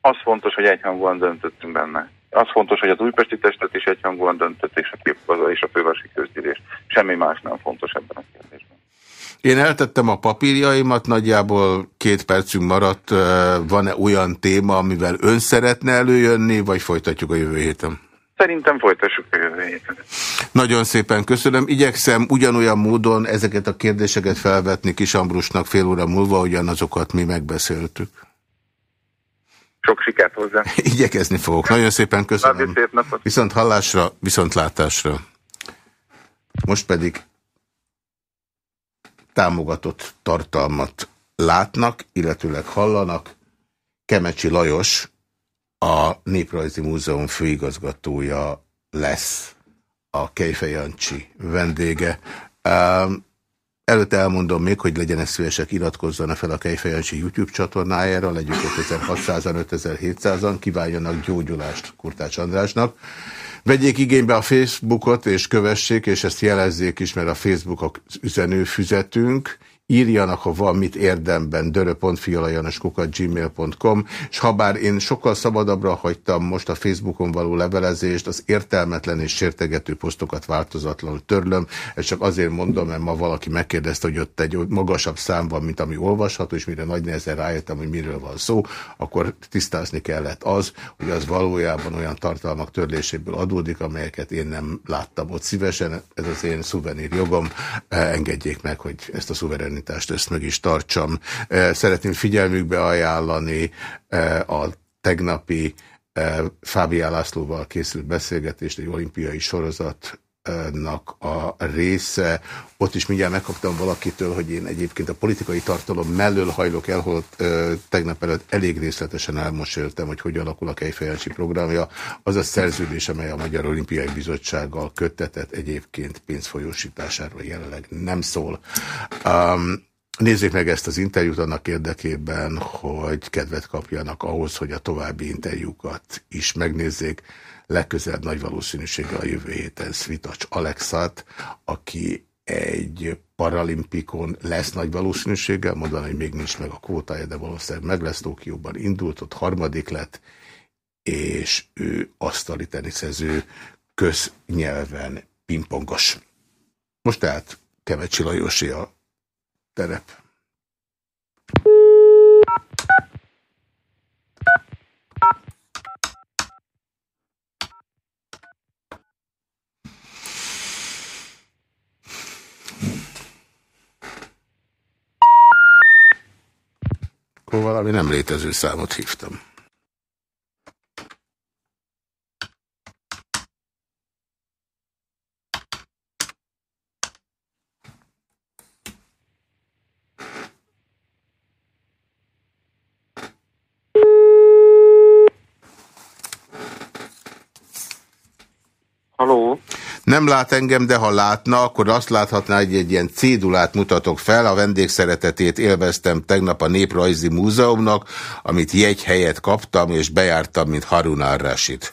Az fontos, hogy egyhangúan döntöttünk benne. Az fontos, hogy az újpesti testet is egyhangúan döntött, és a képgazda és a fővárosi közgyűlés. Semmi más nem fontos ebben a kérdésben. Én eltettem a papírjaimat, nagyjából két percünk maradt. Van-e olyan téma, amivel ön szeretne előjönni, vagy folytatjuk a jövő héten? Szerintem folytassuk a jövő héten. Nagyon szépen köszönöm. Igyekszem ugyanolyan módon ezeket a kérdéseket felvetni Kis Ambrusnak fél óra múlva, ugyanazokat mi megbeszéltük. Sok sikert hozzá. Igyekezni fogok. Nagyon szépen köszönöm. Viszont hallásra, viszont látásra. Most pedig támogatott tartalmat látnak, illetőleg hallanak. Kemecsi Lajos, a Néprajzi Múzeum főigazgatója lesz a Kejfej Jancsi vendége. Előtte elmondom még, hogy legyenek szívesek, iratkozzanak fel a Kejfej Jancsi YouTube csatornájára, legyünk 5600-an, 5700-an, kívánjanak gyógyulást Kurtács Andrásnak. Vegyék igénybe a Facebookot, és kövessék, és ezt jelezzék is, mert a Facebook az üzenőfüzetünk, írjanak, ha van mit érdemben, dörö.fialajanoskukat.gmail.com, és ha bár én sokkal szabadabbra hagytam most a Facebookon való levelezést, az értelmetlen és sértegető posztokat változatlanul törlöm, ezt csak azért mondom, mert ma valaki megkérdezte, hogy ott egy magasabb szám van, mint ami olvasható, és mire nagy nehezen rájöttem, hogy miről van szó, akkor tisztázni kellett az, hogy az valójában olyan tartalmak törléséből adódik, amelyeket én nem láttam ott szívesen, ez az én szuvenír jogom, engedjék meg, hogy ezt a szuverén szuverenitást, ezt meg is tartsam. Szeretném figyelmükbe ajánlani a tegnapi Fábián Lászlóval készült beszélgetést, egy olimpiai sorozat a része. Ott is mindjárt megkaptam valakitől, hogy én egyébként a politikai tartalom mellől hajlok el, hogy tegnap előtt elég részletesen elmoséltem, hogy hogy alakul a Kejfejancsi programja. Az a szerződés, amely a Magyar Olimpiai Bizottsággal köttetett egyébként pénzfolyósításáról jelenleg nem szól. Um, Nézzék meg ezt az interjút annak érdekében, hogy kedvet kapjanak ahhoz, hogy a további interjúkat is megnézzék legközelebb nagy valószínűséggel a jövő héten Svitacs Alexat, aki egy paralimpikon lesz nagy valószínűséggel, mondani, hogy még nincs meg a kvótája, de valószínűleg meg lesz, Tokióban indult, ott harmadik lett, és ő asztali teniszező köznyelven pingpongos. Most tehát Kevecsi Lajosi a terep. Akkor valami nem létező számot hívtam. Nem lát engem, de ha látna, akkor azt láthatná, hogy egy ilyen cédulát mutatok fel. A vendégszeretetét élveztem tegnap a Néprajzi Múzeumnak, amit jegy helyet kaptam, és bejártam, mint Harun Arrasit.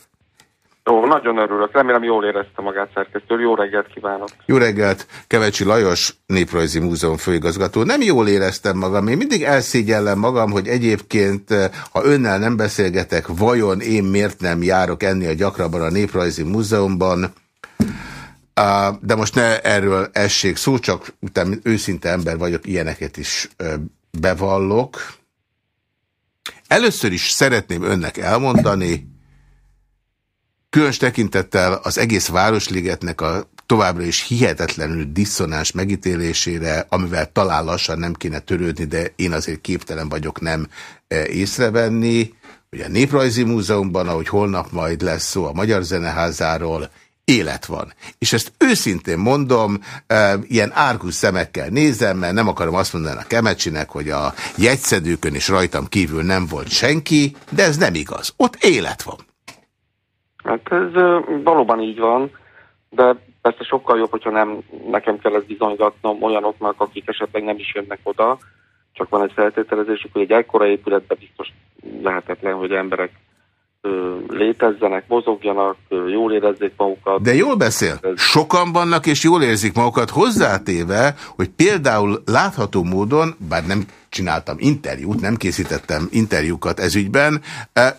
Ó, nagyon örülök. Remélem jól érezte magát szerkesztő. Jó reggelt kívánok. Jó reggelt. Kevecsi Lajos, Néprajzi Múzeum főigazgató. Nem jól éreztem magam. Én mindig elszégyellem magam, hogy egyébként, ha önnel nem beszélgetek, vajon én miért nem járok enni a gyakrabban a Néprajzi Múzeumban, de most ne erről essék szó, csak utána őszinte ember vagyok, ilyeneket is bevallok. Először is szeretném önnek elmondani, különös tekintettel az egész Városligetnek a továbbra is hihetetlenül diszonás megítélésére, amivel talán lassan nem kéne törődni, de én azért képtelen vagyok nem észrevenni, hogy a Néprajzi Múzeumban, ahogy holnap majd lesz szó a Magyar Zeneházáról, élet van. És ezt őszintén mondom, ilyen árgus szemekkel nézem, mert nem akarom azt mondani a Kemecsinek, hogy a jegyszedőkön is rajtam kívül nem volt senki, de ez nem igaz. Ott élet van. Hát ez valóban így van, de persze sokkal jobb, hogyha nem nekem kell ezt bizonygatnom olyanoknak, akik esetleg nem is jönnek oda, csak van egy feltételezésük, hogy egy ekkora épületben biztos lehetetlen, hogy emberek létezzenek, mozogjanak, jól érezzék magukat. De jól beszél. Sokan vannak és jól érzik magukat hozzátéve, hogy például látható módon, bár nem csináltam interjút, nem készítettem interjúkat ezügyben.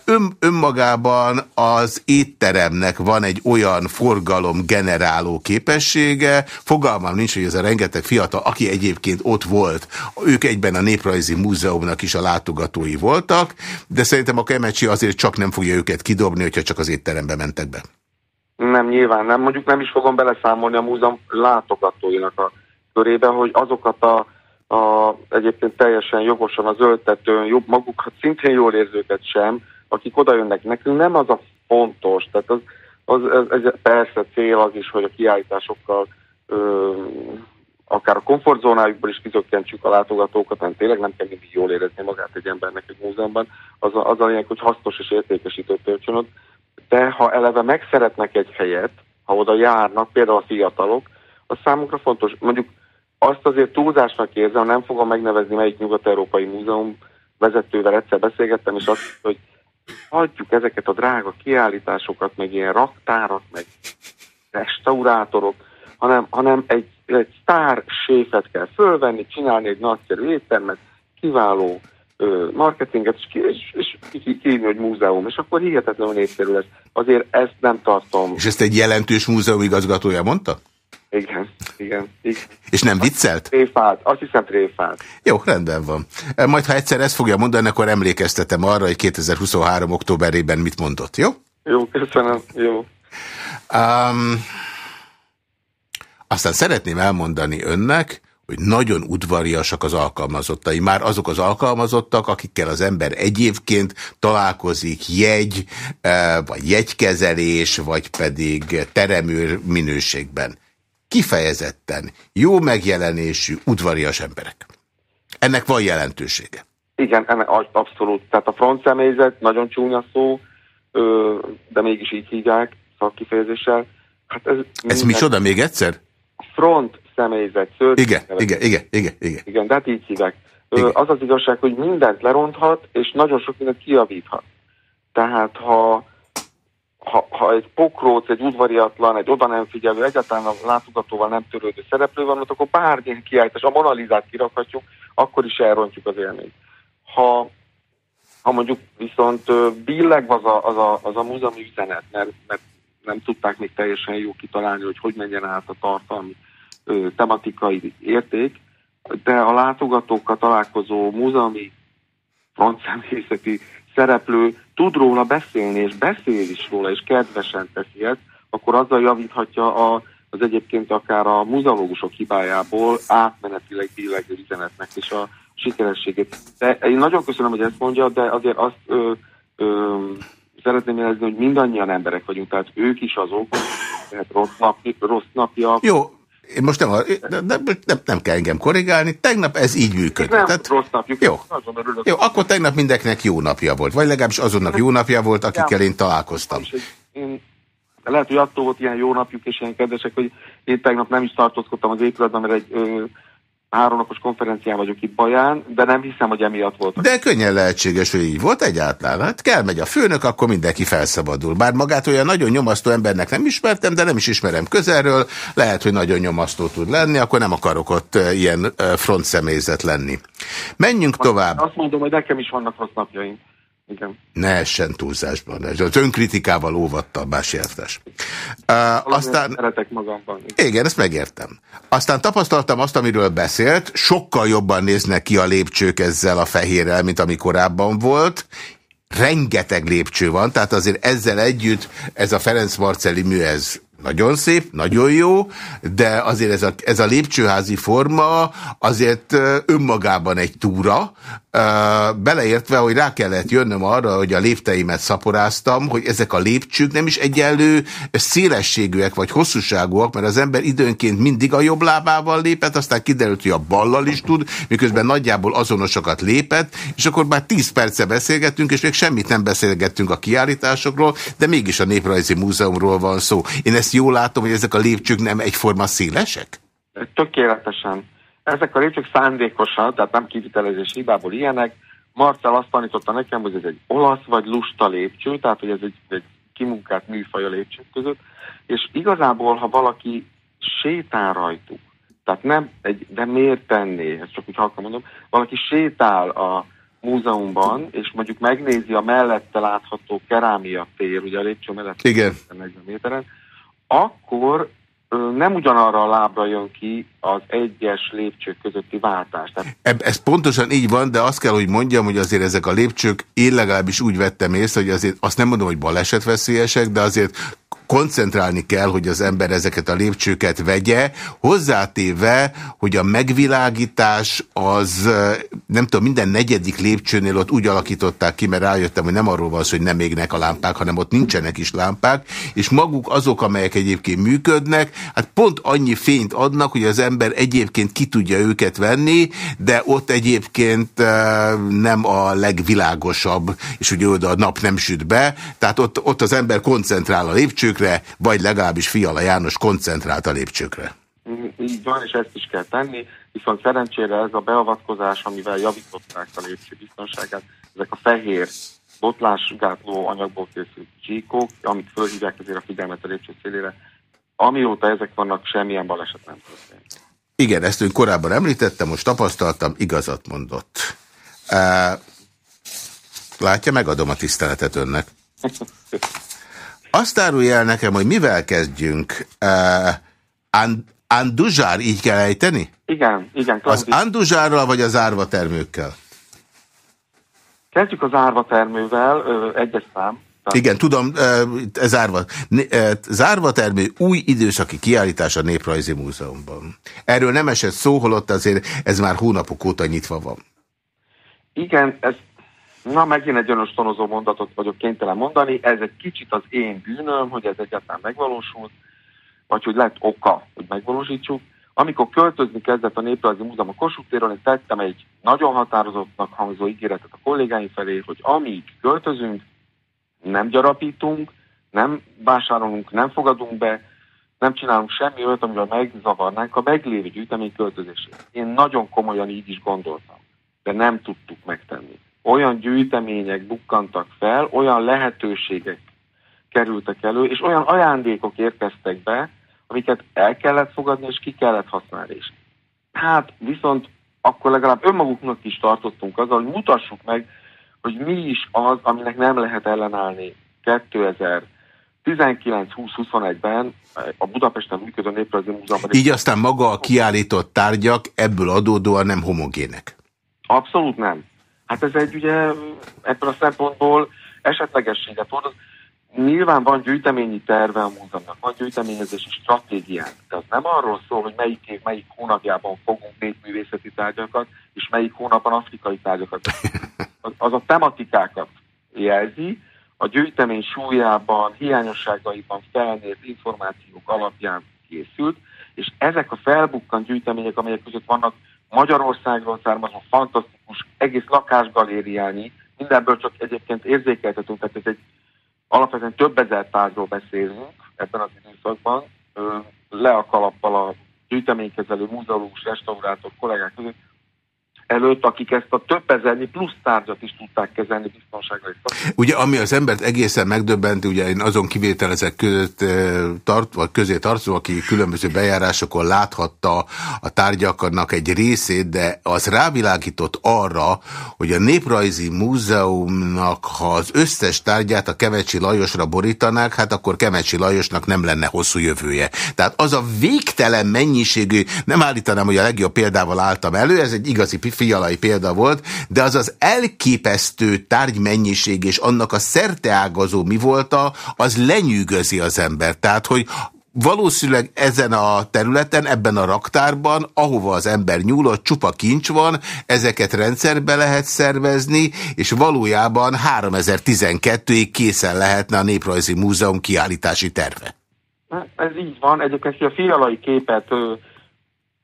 Ön, önmagában az étteremnek van egy olyan forgalom generáló képessége, fogalmam nincs, hogy ez a rengeteg fiatal, aki egyébként ott volt, ők egyben a Néprajzi Múzeumnak is a látogatói voltak, de szerintem a Kemecsi azért csak nem fogja őket kidobni, hogyha csak az étterembe mentek be. Nem, nyilván nem. Mondjuk nem is fogom beleszámolni a múzeum látogatóinak a körébe, hogy azokat a, a egyébként teljesen jogosan az öltetőn, jobb magukat szintén jól érzőket sem, akik oda jönnek nekünk, nem az a fontos. Tehát az, az, ez, ez persze cél az is, hogy a kiállításokkal ö, akár a komfortzónájukból is kizökkentsük a látogatókat, nem tényleg nem kell mindig jól érezni magát egy embernek egy múzeumban, az a, az a lényeg, hogy hasznos és értékesítő töltsön. De ha eleve megszeretnek egy helyet, ha oda járnak, például a fiatalok, az számukra fontos. Mondjuk azt azért túlzásnak érzem, nem fogom megnevezni melyik nyugat-európai múzeum vezetővel egyszer beszélgettem, és azt, hogy hagyjuk ezeket a drága kiállításokat, meg ilyen raktárak, meg restaurátorok, hanem, hanem egy, egy sztár séfet kell fölvenni, csinálni egy nagyszerű éttermet, kiváló ö, marketinget, és, és, és kívül, hogy múzeum, és akkor hihetetlenül népszerű lesz. Azért ezt nem tartom. És ezt egy jelentős múzeum igazgatója mondta? Igen, igen, igen. És nem viccelt? Tréfált, azt hiszem tréfált. Jó, rendben van. Majd ha egyszer ezt fogja mondani, akkor emlékeztetem arra, hogy 2023. októberében mit mondott, jó? Jó, köszönöm, jó. Um, aztán szeretném elmondani önnek, hogy nagyon udvariasak az alkalmazottai. Már azok az alkalmazottak, akikkel az ember egyébként találkozik jegy, eh, vagy jegykezelés, vagy pedig teremőr minőségben. Kifejezetten jó megjelenésű, udvarias emberek. Ennek van jelentősége. Igen, ennek abszolút. Tehát a front személyzet nagyon csúnya szó, de mégis így hívják szakkifejezéssel. Hát ez, ez micsoda még egyszer? front személyzet. Igen, igen, igen, igen, igen. Igen, de hát így hívek. Igen. Az az igazság, hogy mindent leronthat, és nagyon sok mindent kiavíthat. Tehát ha, ha, ha egy pokróc, egy udvariatlan, egy oda nem figyelő, egyáltalán a látogatóval nem törődő szereplő van, akkor bármilyen kiállítás, a monalizát kirakhatjuk, akkor is elrontjuk az élményt. Ha, ha mondjuk viszont billeg az a, az a, az a múzeumi üzenet, mert, mert nem tudták még teljesen jó kitalálni, hogy hogy menjen át a tartalmi ö, tematikai érték, de a látogatókkal találkozó múzeumi frontszemélyzeti szereplő tud róla beszélni, és beszél is róla, és kedvesen teszi ezt, akkor azzal javíthatja a, az egyébként akár a muzeológusok hibájából átmenetileg billegő üzenetnek és a sikerességét. De én nagyon köszönöm, hogy ezt mondja, de azért azt ö, ö, szeretném jelezni, hogy mindannyian emberek vagyunk, tehát ők is azok, tehát rossz, nap, rossz napja. Jó, én most nem, nem, nem, nem kell engem korrigálni, tegnap ez így működött. Nem Tehát, rossz napjuk. Jó. jó, akkor tegnap mindenkinek jó napja volt, vagy legalábbis azonnak jó napja volt, akikkel én találkoztam. Én, lehet, hogy attól volt ilyen jó napjuk és ilyen kedvesek, hogy én tegnap nem is tartózkodtam az épületben, mert egy ö, háromnapos konferencián vagyok itt Baján, de nem hiszem, hogy emiatt volt. De könnyen lehetséges, hogy így volt egyáltalán. Hát kell megy a főnök, akkor mindenki felszabadul. Bár magát olyan nagyon nyomasztó embernek nem ismertem, de nem is ismerem közelről. Lehet, hogy nagyon nyomasztó tud lenni, akkor nem akarok ott ilyen front személyzet lenni. Menjünk tovább. Azt mondom, hogy nekem is vannak rossz napjaim. Igen. Ne essen túlzásban. Az önkritikával óvatta a értes. Uh, aztán... Szeretek magamban. Igen, ezt megértem. Aztán tapasztaltam azt, amiről beszélt, sokkal jobban néznek ki a lépcsők ezzel a fehérrel, mint ami korábban volt. Rengeteg lépcső van, tehát azért ezzel együtt ez a Ferenc Marcelli mű, ez nagyon szép, nagyon jó, de azért ez a, ez a lépcsőházi forma azért önmagában egy túra, beleértve, hogy rá kellett jönnöm arra, hogy a lépteimet szaporáztam, hogy ezek a lépcsők nem is egyenlő szélességűek vagy hosszúságúak, mert az ember időnként mindig a jobb lábával lépett, aztán kiderült, hogy a ballal is tud, miközben nagyjából azonosokat lépett, és akkor már 10 perce beszélgettünk, és még semmit nem beszélgettünk a kiállításokról, de mégis a Néprajzi Múzeumról van szó. Én ezt jól látom, hogy ezek a lépcsők nem egyforma szélesek? Tökéletesen. Ezek a lépcsők szándékosan, tehát nem kivitelezés hibából ilyenek. Marcel azt tanította nekem, hogy ez egy olasz vagy lusta lépcső, tehát hogy ez egy, egy kimunkált műfaj a lépcsők között, és igazából, ha valaki sétál rajtuk, Tehát nem, egy, de miért tenné, ezt csak úgy halkan mondom, valaki sétál a múzeumban, és mondjuk megnézi a mellette látható kerámia tér, ugye a lépcső mellett Igen. 40 méteren, akkor nem ugyanarra a lábra jön ki az egyes lépcsők közötti váltás. Tehát... Ez pontosan így van, de azt kell, hogy mondjam, hogy azért ezek a lépcsők, én legalábbis úgy vettem észre, hogy azért azt nem mondom, hogy balesetveszélyesek, de azért koncentrálni kell, hogy az ember ezeket a lépcsőket vegye, hozzátéve, hogy a megvilágítás az, nem tudom, minden negyedik lépcsőnél ott úgy alakították ki, mert rájöttem, hogy nem arról van szó, hogy nem égnek a lámpák, hanem ott nincsenek is lámpák, és maguk azok, amelyek egyébként működnek, hát pont annyi fényt adnak, hogy az ember egyébként ki tudja őket venni, de ott egyébként nem a legvilágosabb, és ugye oda a nap nem süt be, tehát ott, ott az ember koncentrál a lépcsőkre, lépcsőkre, vagy legalábbis Fiala János koncentrált a lépcsőkre. Így van, és ezt is kell tenni, viszont szerencsére ez a beavatkozás, amivel javították a lépcső biztonságát, ezek a fehér botlásgátló anyagból készült csíkok, amit fölhívják ezért a figyelmet a lépcső szélére, amióta ezek vannak, semmilyen baleset nem történt. Igen, ezt ön korábban említettem, most tapasztaltam, igazat mondott. Uh, látja, megadom a tiszteletet önnek. Azt árulja el nekem, hogy mivel kezdjünk. Uh, And Anduzsár, így kell ejteni? Igen, igen. Az Anduzsárral vagy az árva termőkkel? Kezdjük az árva termővel, egyes szám. Igen, tudom, ez árva. Zárva termő új időszaki kiállítás a Néprajzi Múzeumban. Erről nem esett szó, holott azért ez már hónapok óta nyitva van. Igen, ez Na, megint egy önöstonozó mondatot vagyok kénytelen mondani. Ez egy kicsit az én bűnöm, hogy ez egyáltalán megvalósult, vagy hogy lett oka, hogy megvalósítsuk. Amikor költözni kezdett a Néprajzi Múzeum a Kossuth téről, én tettem egy nagyon határozottnak hangzó ígéretet a kollégáim felé, hogy amíg költözünk, nem gyarapítunk, nem vásárolunk, nem fogadunk be, nem csinálunk semmi olyat, amivel megzavarnánk a meglévő gyűjtemény költözését. Én nagyon komolyan így is gondoltam, de nem tudtuk megtenni olyan gyűjtemények bukkantak fel, olyan lehetőségek kerültek elő, és olyan ajándékok érkeztek be, amiket el kellett fogadni, és ki kellett használni is. Hát viszont akkor legalább önmaguknak is tartottunk azzal, hogy mutassuk meg, hogy mi is az, aminek nem lehet ellenállni 2019-20-21-ben a Budapesten működő Néprajzi Múzeumban. Így aztán maga a kiállított tárgyak ebből adódóan nem homogének? Abszolút nem. Hát ez egy ugye ebből a szempontból esetlegességet hordoz. Nyilván van gyűjteményi terve a múzeumnak, van gyűjteményezési stratégiánk, de az nem arról szól, hogy melyik év, melyik hónapjában fogunk népművészeti tárgyakat, és melyik hónapban afrikai tárgyakat. Az, a tematikákat jelzi, a gyűjtemény súlyában, hiányosságaiban felmért információk alapján készült, és ezek a felbukkant gyűjtemények, amelyek között vannak Magyarországról származó fantasztikus, egész lakásgalériányi, mindenből csak egyébként érzékeltetünk, tehát ez egy alapvetően több ezer tárgyról beszélünk ebben az időszakban, le a kalappal a gyűjteménykezelő, múzeológus, restaurátor kollégák között, előtt, akik ezt a több ezernyi plusz tárgyat is tudták kezelni biztonságra. Ugye, ami az embert egészen megdöbbenti, ugye én azon kivételezek között tart, vagy közé tartozom, aki különböző bejárásokon láthatta a tárgyaknak egy részét, de az rávilágított arra, hogy a Néprajzi Múzeumnak, ha az összes tárgyát a Kemecsi Lajosra borítanák, hát akkor Kemecsi Lajosnak nem lenne hosszú jövője. Tehát az a végtelen mennyiségű, nem állítanám, hogy a legjobb példával álltam elő, ez egy igazi fialai példa volt, de az az elképesztő tárgymennyiség és annak a szerteágazó mi volta, az lenyűgözi az ember. Tehát, hogy valószínűleg ezen a területen, ebben a raktárban, ahova az ember nyúlott, csupa kincs van, ezeket rendszerbe lehet szervezni, és valójában 3012-ig készen lehetne a Néprajzi Múzeum kiállítási terve. Ez így van. Egyébként, hogy a fialai képet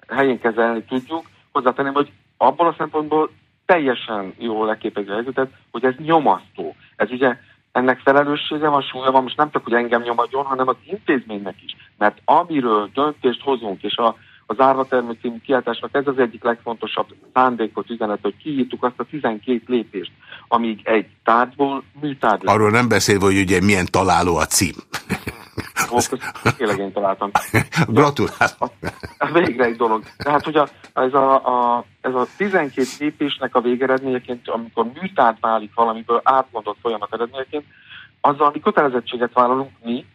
helyén kezelni tudjuk, hozzátenném, hogy abból a szempontból teljesen jól leképezi a helyzetet, hogy ez nyomasztó. Ez ugye ennek felelőssége van, súlya van, most nem csak, hogy engem nyomadjon, hanem az intézménynek is. Mert amiről döntést hozunk, és a, az árva című kiáltásnak ez az egyik legfontosabb szándékot üzenet, hogy kiírtuk azt a 12 lépést, amíg egy tárgyból műtárgy. Arról nem beszélve, hogy ugye milyen találó a cím. Ó, tényleg én találtam. Gratulálok. Végre egy dolog. Tehát, hogy a, ez, a, a, ez a 12 lépésnek a végeredményeként, amikor műtát válik valamiből átmondott folyamat eredményeként, azzal mi kötelezettséget vállalunk mi,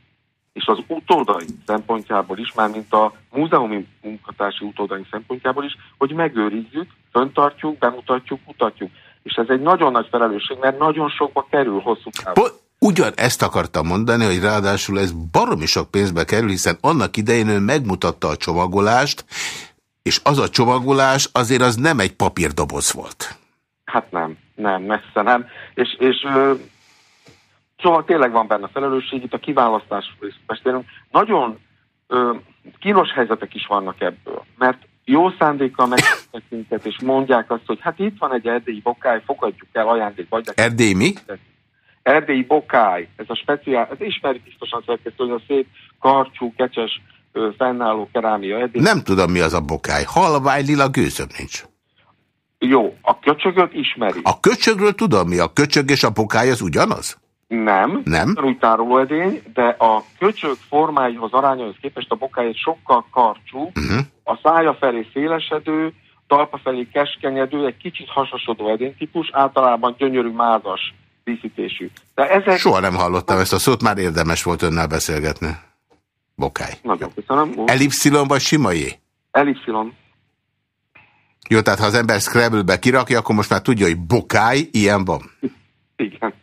és az utódai szempontjából is, már mint a múzeumi munkatársi utódai szempontjából is, hogy megőrizzük, föntartjuk, bemutatjuk, mutatjuk. És ez egy nagyon nagy felelősség, mert nagyon sokba kerül hosszú távon. Ugyan ezt akartam mondani, hogy ráadásul ez baromi sok pénzbe kerül, hiszen annak idején ő megmutatta a csomagolást, és az a csomagolás azért az nem egy papírdoboz volt. Hát nem, nem, messze nem. És, és Szóval tényleg van benne felelősség, itt a kiválasztás beszélünk. Nagyon ö, kínos helyzetek is vannak ebből, mert jó szándékkal megtettek minket, és mondják azt, hogy hát itt van egy erdélyi bokály, fogadjuk el ajándékba. Erdély mi? Erdélyi bokály, ez a speciál, ez ismerik biztosan szerkesztő, hogy a szép karcsú, kecses, fennálló kerámia erdély. Nem tudom, mi az a bokály. Halvány lila gőzöm nincs. Jó, a köcsögöt ismeri. A köcsögről tudom mi, a köcsög és a bokály az ugyanaz? Nem, nem. úgy edény, de a köcsög formáihoz arányhoz képest a bokája sokkal karcsú, uh mhm. -huh. a szája felé szélesedő, talpa felé keskenyedő, egy kicsit hasasodó edénytípus, általában gyönyörű mázas díszítésű. De ezek... Soha nem hallottam ezt a szót, már érdemes volt önnel beszélgetni. Bokály. Nagyon köszönöm. Elipszilon vagy simajé? Elipszilon. Jó, tehát ha az ember Scrabble-be kirakja, akkor most már tudja, hogy bokály, ilyen van. Igen.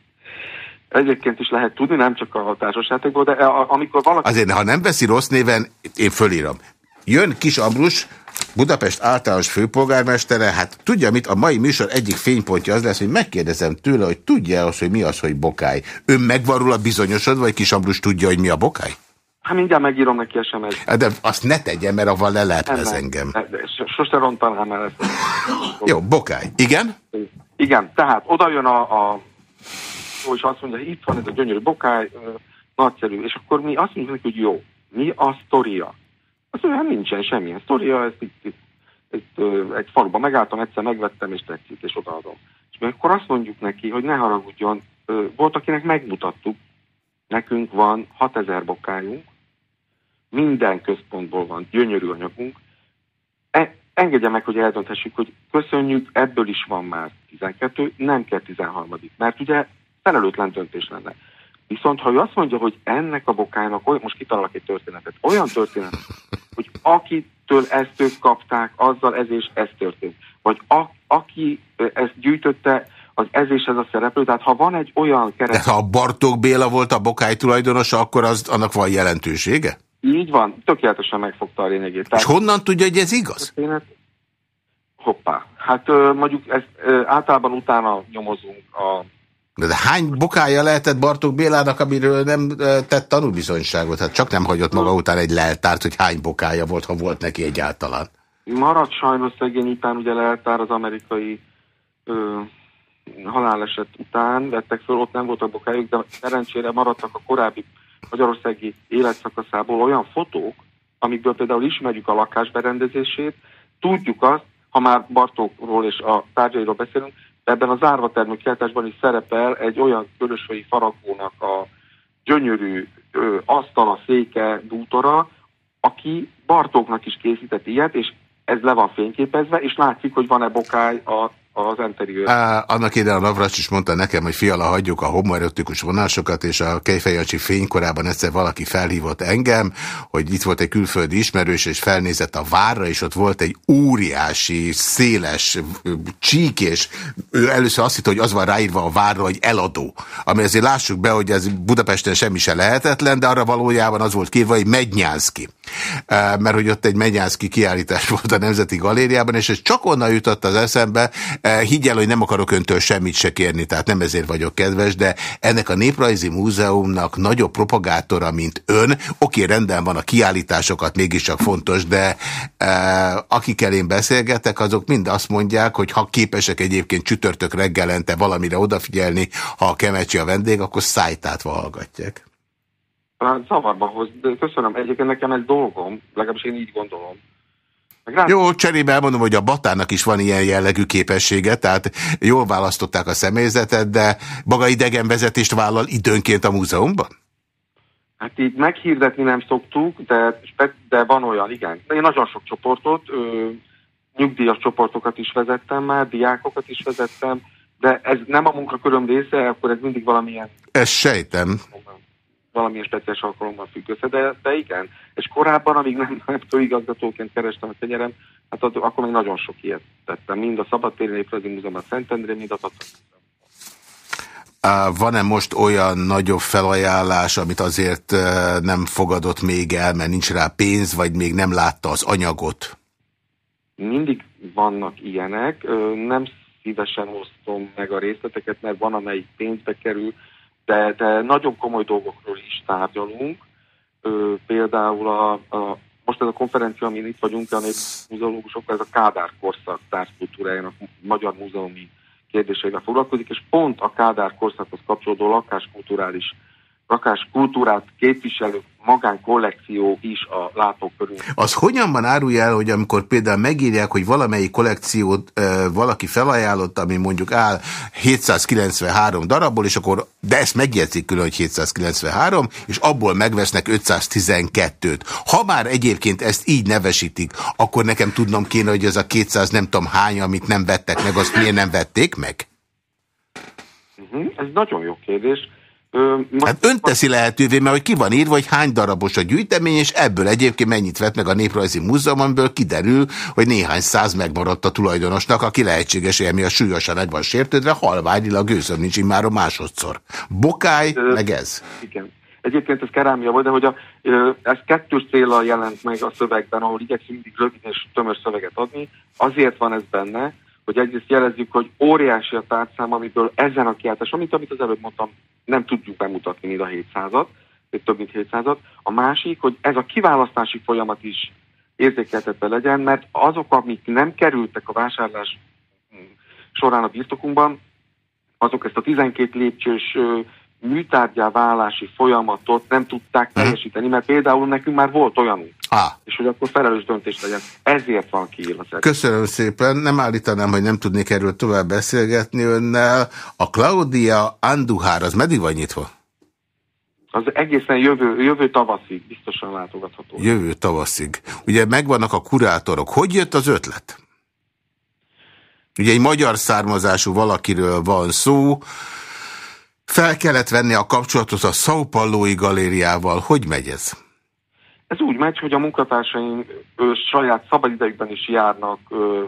Egyébként is lehet tudni, nem csak a társasjátékból, de amikor valaki... Azért, ha nem veszi rossz néven, én fölírom. Jön Kis Ambrus, Budapest általános főpolgármestere, hát tudja mit, a mai műsor egyik fénypontja az lesz, hogy megkérdezem tőle, hogy tudja az, hogy mi az, hogy bokály. Ön megvarul a bizonyosod, vagy Kis Ambrus tudja, hogy mi a bokály? Hát mindjárt megírom neki a SMS. Hát de azt ne tegye, mert avval le lehet ez engem. Sose rontanám el ezt. Jó, bokály. Igen? Igen, tehát oda jön a, a és azt mondja, itt van ez a gyönyörű bokály, nagyszerű, és akkor mi azt mondjuk, hogy jó, mi a sztoria? Azt mondja, hát nincsen semmilyen sztoria, ezt itt, itt, itt egy faluban megálltam, egyszer megvettem, és tetszik, és odaadom. És mi akkor azt mondjuk neki, hogy ne haragudjon, volt, akinek megmutattuk, nekünk van 6000 bokájunk, minden központból van gyönyörű anyagunk, e, engedje meg, hogy eldönthessük, hogy köszönjük, ebből is van már 12, nem kell 13 mert ugye felelőtlen döntés lenne. Viszont ha ő azt mondja, hogy ennek a bokának, most kitalálok egy történetet, olyan történet, hogy akitől ezt ők kapták, azzal ez és ez történt. Vagy a, aki ezt gyűjtötte, az ez és ez a szereplő. Tehát ha van egy olyan keret... De ha a Bartók Béla volt a bokály tulajdonosa, akkor az, annak van jelentősége? Így van, tökéletesen megfogta a lényegét. Tehát, És honnan tudja, hogy ez igaz? Hoppá. Hát mondjuk ezt általában utána nyomozunk a de, hány bokája lehetett Bartók Bélának, amiről nem tett tanúbizonyságot? Hát csak nem hagyott maga után egy leltárt, hogy hány bokája volt, ha volt neki egyáltalán. Maradt sajnos szegény után ugye leltár az amerikai ö, haláleset után, vettek föl, ott nem voltak bokájuk, de szerencsére maradtak a korábbi magyarországi életszakaszából olyan fotók, amikből például ismerjük a lakásberendezését, tudjuk azt, ha már Bartókról és a tárgyairól beszélünk, Ebben a zárva termőkiáltásban is szerepel egy olyan körösvai faragónak a gyönyörű ö, asztala, széke, bútora, aki Bartóknak is készített ilyet, és ez le van fényképezve, és látszik, hogy van-e bokály a az interiőr. Annak ide a Navracs is mondta nekem, hogy fiala, hagyjuk a homoerotikus vonásokat, és a Kejfejacsi fénykorában egyszer valaki felhívott engem, hogy itt volt egy külföldi ismerős, és felnézett a várra, és ott volt egy óriási, széles csík, és ő először azt hitt, hogy az van ráírva a várra, hogy eladó. Ami azért lássuk be, hogy ez Budapesten semmi se lehetetlen, de arra valójában az volt kérve, hogy Mednyánszki. Mert hogy ott egy Mednyánszki kiállítás volt a Nemzeti Galériában, és ez csak onnan jutott az eszembe, higgyel, hogy nem akarok öntől semmit se kérni, tehát nem ezért vagyok kedves, de ennek a Néprajzi Múzeumnak nagyobb propagátora, mint ön. Oké, rendben van a kiállításokat, mégiscsak fontos, de akikkel én beszélgetek, azok mind azt mondják, hogy ha képesek egyébként csütörtök reggelente valamire odafigyelni, ha a kemecsi a vendég, akkor szájtátva hallgatják. Zavarba hoz, de köszönöm. Egyébként nekem ez dolgom, legalábbis én így gondolom. Jó, cserébe elmondom, hogy a Batának is van ilyen jellegű képessége, tehát jól választották a személyzetet, de maga idegenvezetést vállal időnként a múzeumban? Hát így meghirdetni nem szoktuk, de, de van olyan, igen. De én nagyon sok csoportot, ö, nyugdíjas csoportokat is vezettem már, diákokat is vezettem, de ez nem a munkaköröm része, akkor ez mindig valamilyen... Ezt sejtem. Valamilyen speciális alkalommal függ össze, de, de igen. És korábban, amíg nem, nem igazgatóként kerestem a tenyerem, hát akkor még nagyon sok ilyet tettem. Mind a Szabadtéri Néprajzi Múzeum, a Szentendré, mind az van-e most olyan nagyobb felajánlás, amit azért nem fogadott még el, mert nincs rá pénz, vagy még nem látta az anyagot? Mindig vannak ilyenek. Nem szívesen osztom meg a részleteket, mert van, amelyik pénzbe kerül, de, de nagyon komoly dolgokról is tárgyalunk. Például a, a most ez a konferencia, amin itt vagyunk, a népmúzeológusokkal, ez a Kádár korszak társkultúrájának magyar múzeumi kérdéseivel foglalkozik, és pont a Kádár korszakhoz kapcsolódó lakáskulturális kultúrát képviselő magánkollekció is a látókörünk. Az hogyan van árulja el, hogy amikor például megírják, hogy valamelyik kollekciót e, valaki felajánlott, ami mondjuk áll 793 darabból, és akkor, de ezt megjegyzik külön, hogy 793, és abból megvesznek 512-t. Ha már egyébként ezt így nevesítik, akkor nekem tudnom kéne, hogy ez a 200 nem tudom hány, amit nem vettek meg, azt miért nem vették meg? Mhm, ez nagyon jó kérdés. Ö, hát ön teszi lehetővé, mert hogy ki van írva, hogy hány darabos a gyűjtemény, és ebből egyébként mennyit vett meg a Néprajzi Múzeum, amiből kiderül, hogy néhány száz megmaradt a tulajdonosnak, aki lehetséges élmi a súlyosan meg van sértődve, halványilag gőzöm nincs már a másodszor. Bokály, Ö, meg ez. Igen. Egyébként ez kerámia volt, de hogy a, ez kettős célra jelent meg a szövegben, ahol igyekszünk mindig rövid és tömör szöveget adni. Azért van ez benne, hogy egyrészt jelezzük, hogy óriási a tárcám, amiből ezen a kiáltás, amit, amit az előbb mondtam, nem tudjuk bemutatni mind a 700-at, több mint 700-at. A másik, hogy ez a kiválasztási folyamat is érzékeltetve legyen, mert azok, amik nem kerültek a vásárlás során a birtokunkban, azok ezt a 12 lépcsős műtárgyá válási folyamatot nem tudták mhm. teljesíteni, mert például nekünk már volt olyanunk. Ah. És hogy akkor felelős döntés legyen. Ezért van kiírva. Köszönöm szépen. Nem állítanám, hogy nem tudnék erről tovább beszélgetni önnel. A Claudia Anduhár, az meddig van nyitva? Az egészen jövő, jövő tavaszig biztosan látogatható. Jövő tavaszig. Ugye megvannak a kurátorok. Hogy jött az ötlet? Ugye egy magyar származású valakiről van szó, fel kellett venni a kapcsolatot a São Paulo-i galériával. Hogy megy ez? Ez úgy megy, hogy a munkatársaim ő, saját szabadidejükben is járnak ö,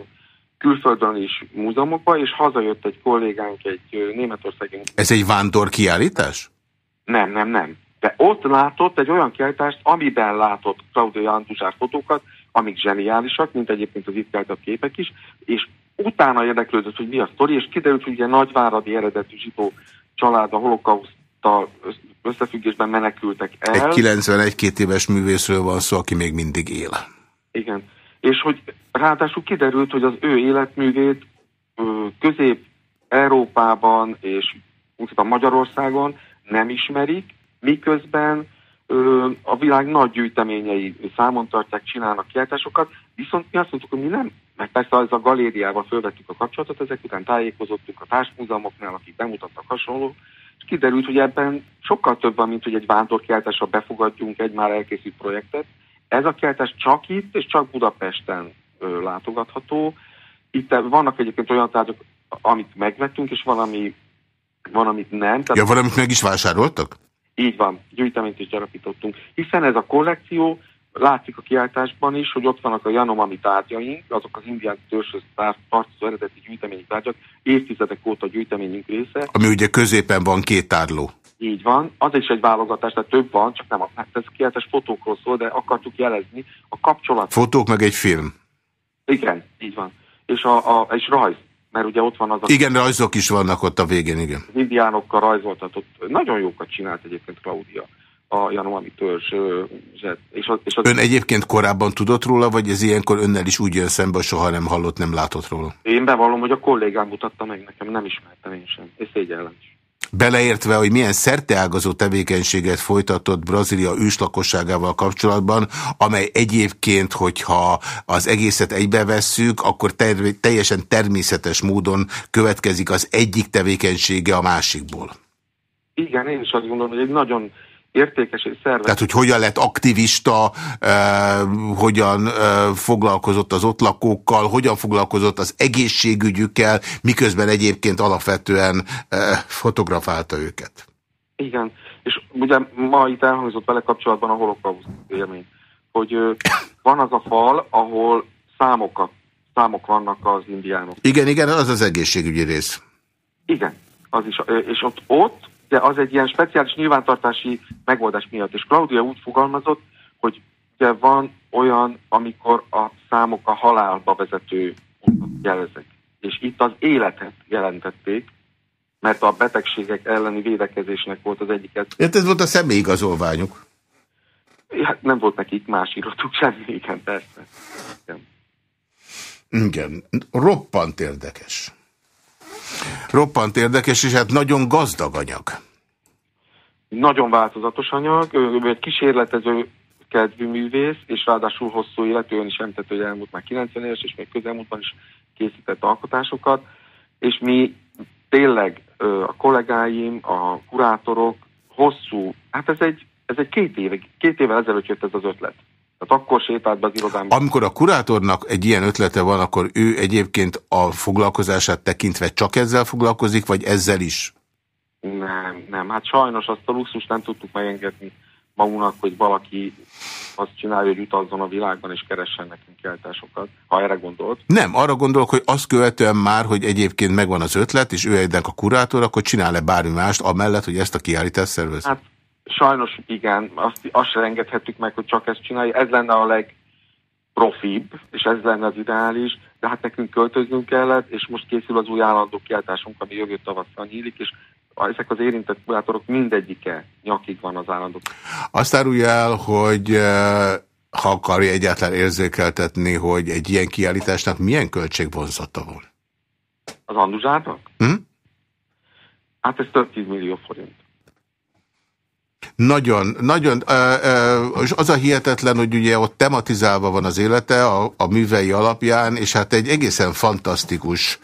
külföldön is múzeumokba, és hazajött egy kollégánk egy ö, németországi... Ez egy vándor kiállítás? Nem, nem, nem. De ott látott egy olyan kiállítást, amiben látott Claudia Anduzsár fotókat, amik zseniálisak, mint egyébként az itt képek is, és utána érdeklődött, hogy mi a sztori, és kiderült, hogy egy nagyváradi eredetű zsidó család a holokausztal összefüggésben menekültek el. Egy 91 két éves művészről van szó, aki még mindig él. Igen. És hogy ráadásul kiderült, hogy az ő életművét Közép-Európában és a Magyarországon nem ismerik, miközben ö, a világ nagy gyűjteményei számon tartják, csinálnak kiáltásokat, viszont mi azt mondtuk, hogy mi nem, mert persze az a galériával fölvettük a kapcsolatot, ezek után tájékozottunk a társmúzeumoknál, akik bemutattak hasonló, és kiderült, hogy ebben sokkal több van, mint hogy egy vándorkiáltásra befogadjunk egy már elkészült projektet. Ez a kiáltás csak itt és csak Budapesten ö, látogatható. Itt vannak egyébként olyan tárgyak, amit megvettünk, és valami, van, amit nem. Tehát ja, valamit meg is vásároltak? Így van, gyűjteményt is gyarapítottunk. Hiszen ez a kollekció, látszik a kiáltásban is, hogy ott vannak a Janomami tárgyaink, azok az indián törzshöz tartozó eredeti gyűjteményi tárgyak, évtizedek óta gyűjteményünk része. Ami ugye középen van két tárló. Így van, az is egy válogatás, tehát több van, csak nem a, hát ez kiáltás fotókról szól, de akartuk jelezni a kapcsolat. Fotók meg egy film. Igen, így van. És, a, a, és rajz mert ugye ott van az a... Igen, rajzok is vannak ott a végén, igen. Az indiánokkal rajzoltatott. Nagyon jókat csinált egyébként Claudia a Januami törzs. És az, és az... Ön egyébként korábban tudott róla, vagy ez ilyenkor önnel is úgy jön szembe, soha nem hallott, nem látott róla? Én bevallom, hogy a kollégám mutatta meg nekem, nem ismertem én sem, és szégyellem is. Beleértve, hogy milyen szerteágazó tevékenységet folytatott Brazília őslakosságával kapcsolatban, amely egyébként, hogyha az egészet egybevesszük, akkor ter teljesen természetes módon következik az egyik tevékenysége a másikból. Igen, én is azt gondolom, hogy egy nagyon értékes és szerves. Tehát, hogy hogyan lett aktivista, eh, hogyan eh, foglalkozott az ott lakókkal, hogyan foglalkozott az egészségügyükkel, miközben egyébként alapvetően eh, fotografálta őket. Igen, és ugye ma itt elhangzott vele kapcsolatban a holokauszt élmény, hogy van az a fal, ahol számokat, számok vannak az indiánok. Igen, igen, az az egészségügyi rész. Igen, az is, és ott, ott, de az egy ilyen speciális nyilvántartási megoldás miatt, és Claudia úgy fogalmazott, hogy ugye van olyan, amikor a számok a halálba vezető jelezek. És itt az életet jelentették, mert a betegségek elleni védekezésnek volt az egyik. Hát ez volt a személyigazolványuk. Hát nem volt nekik más iratuk semmi, igen, persze. Igen. Igen, roppant érdekes. Roppant érdekes, és hát nagyon gazdag anyag. Nagyon változatos anyag, ő, egy kísérletező kedvű művész, és ráadásul hosszú életű, ön is említett, hogy elmúlt már 90 éves, és még közelmúltban is készített alkotásokat, és mi tényleg a kollégáim, a kurátorok hosszú, hát ez egy, ez egy két, éve, két évvel ezelőtt jött ez az ötlet. Tehát akkor sétált be az irodámba. Amikor a kurátornak egy ilyen ötlete van, akkor ő egyébként a foglalkozását tekintve csak ezzel foglalkozik, vagy ezzel is? Nem, nem. Hát sajnos azt a luxus nem tudtuk megengedni magunknak, hogy valaki azt csinálja, hogy utazzon a világban és keressen nekünk kiáltásokat, ha erre gondolt. Nem, arra gondolok, hogy azt követően már, hogy egyébként megvan az ötlet, és ő egynek a kurátor, akkor csinál-e bármi mást, amellett, hogy ezt a kiállítást szervez? Hát sajnos igen, azt, azt se engedhettük meg, hogy csak ezt csinálja. Ez lenne a legprofibb, és ez lenne az ideális, de hát nekünk költöznünk kellett, és most készül az új állandó kiáltásunk, ami jövő tavasszal nyílik, és ezek az érintett kurátorok mindegyike nyakig van az állandó. Azt árulja el, hogy eh, ha akarja egyáltalán érzékeltetni, hogy egy ilyen kiállításnak milyen költségvonzata van? Az Anduzsárnak? Hm? Hát ez több 10 millió forint. Nagyon, nagyon, és az a hihetetlen, hogy ugye ott tematizálva van az élete a, a művei alapján, és hát egy egészen fantasztikus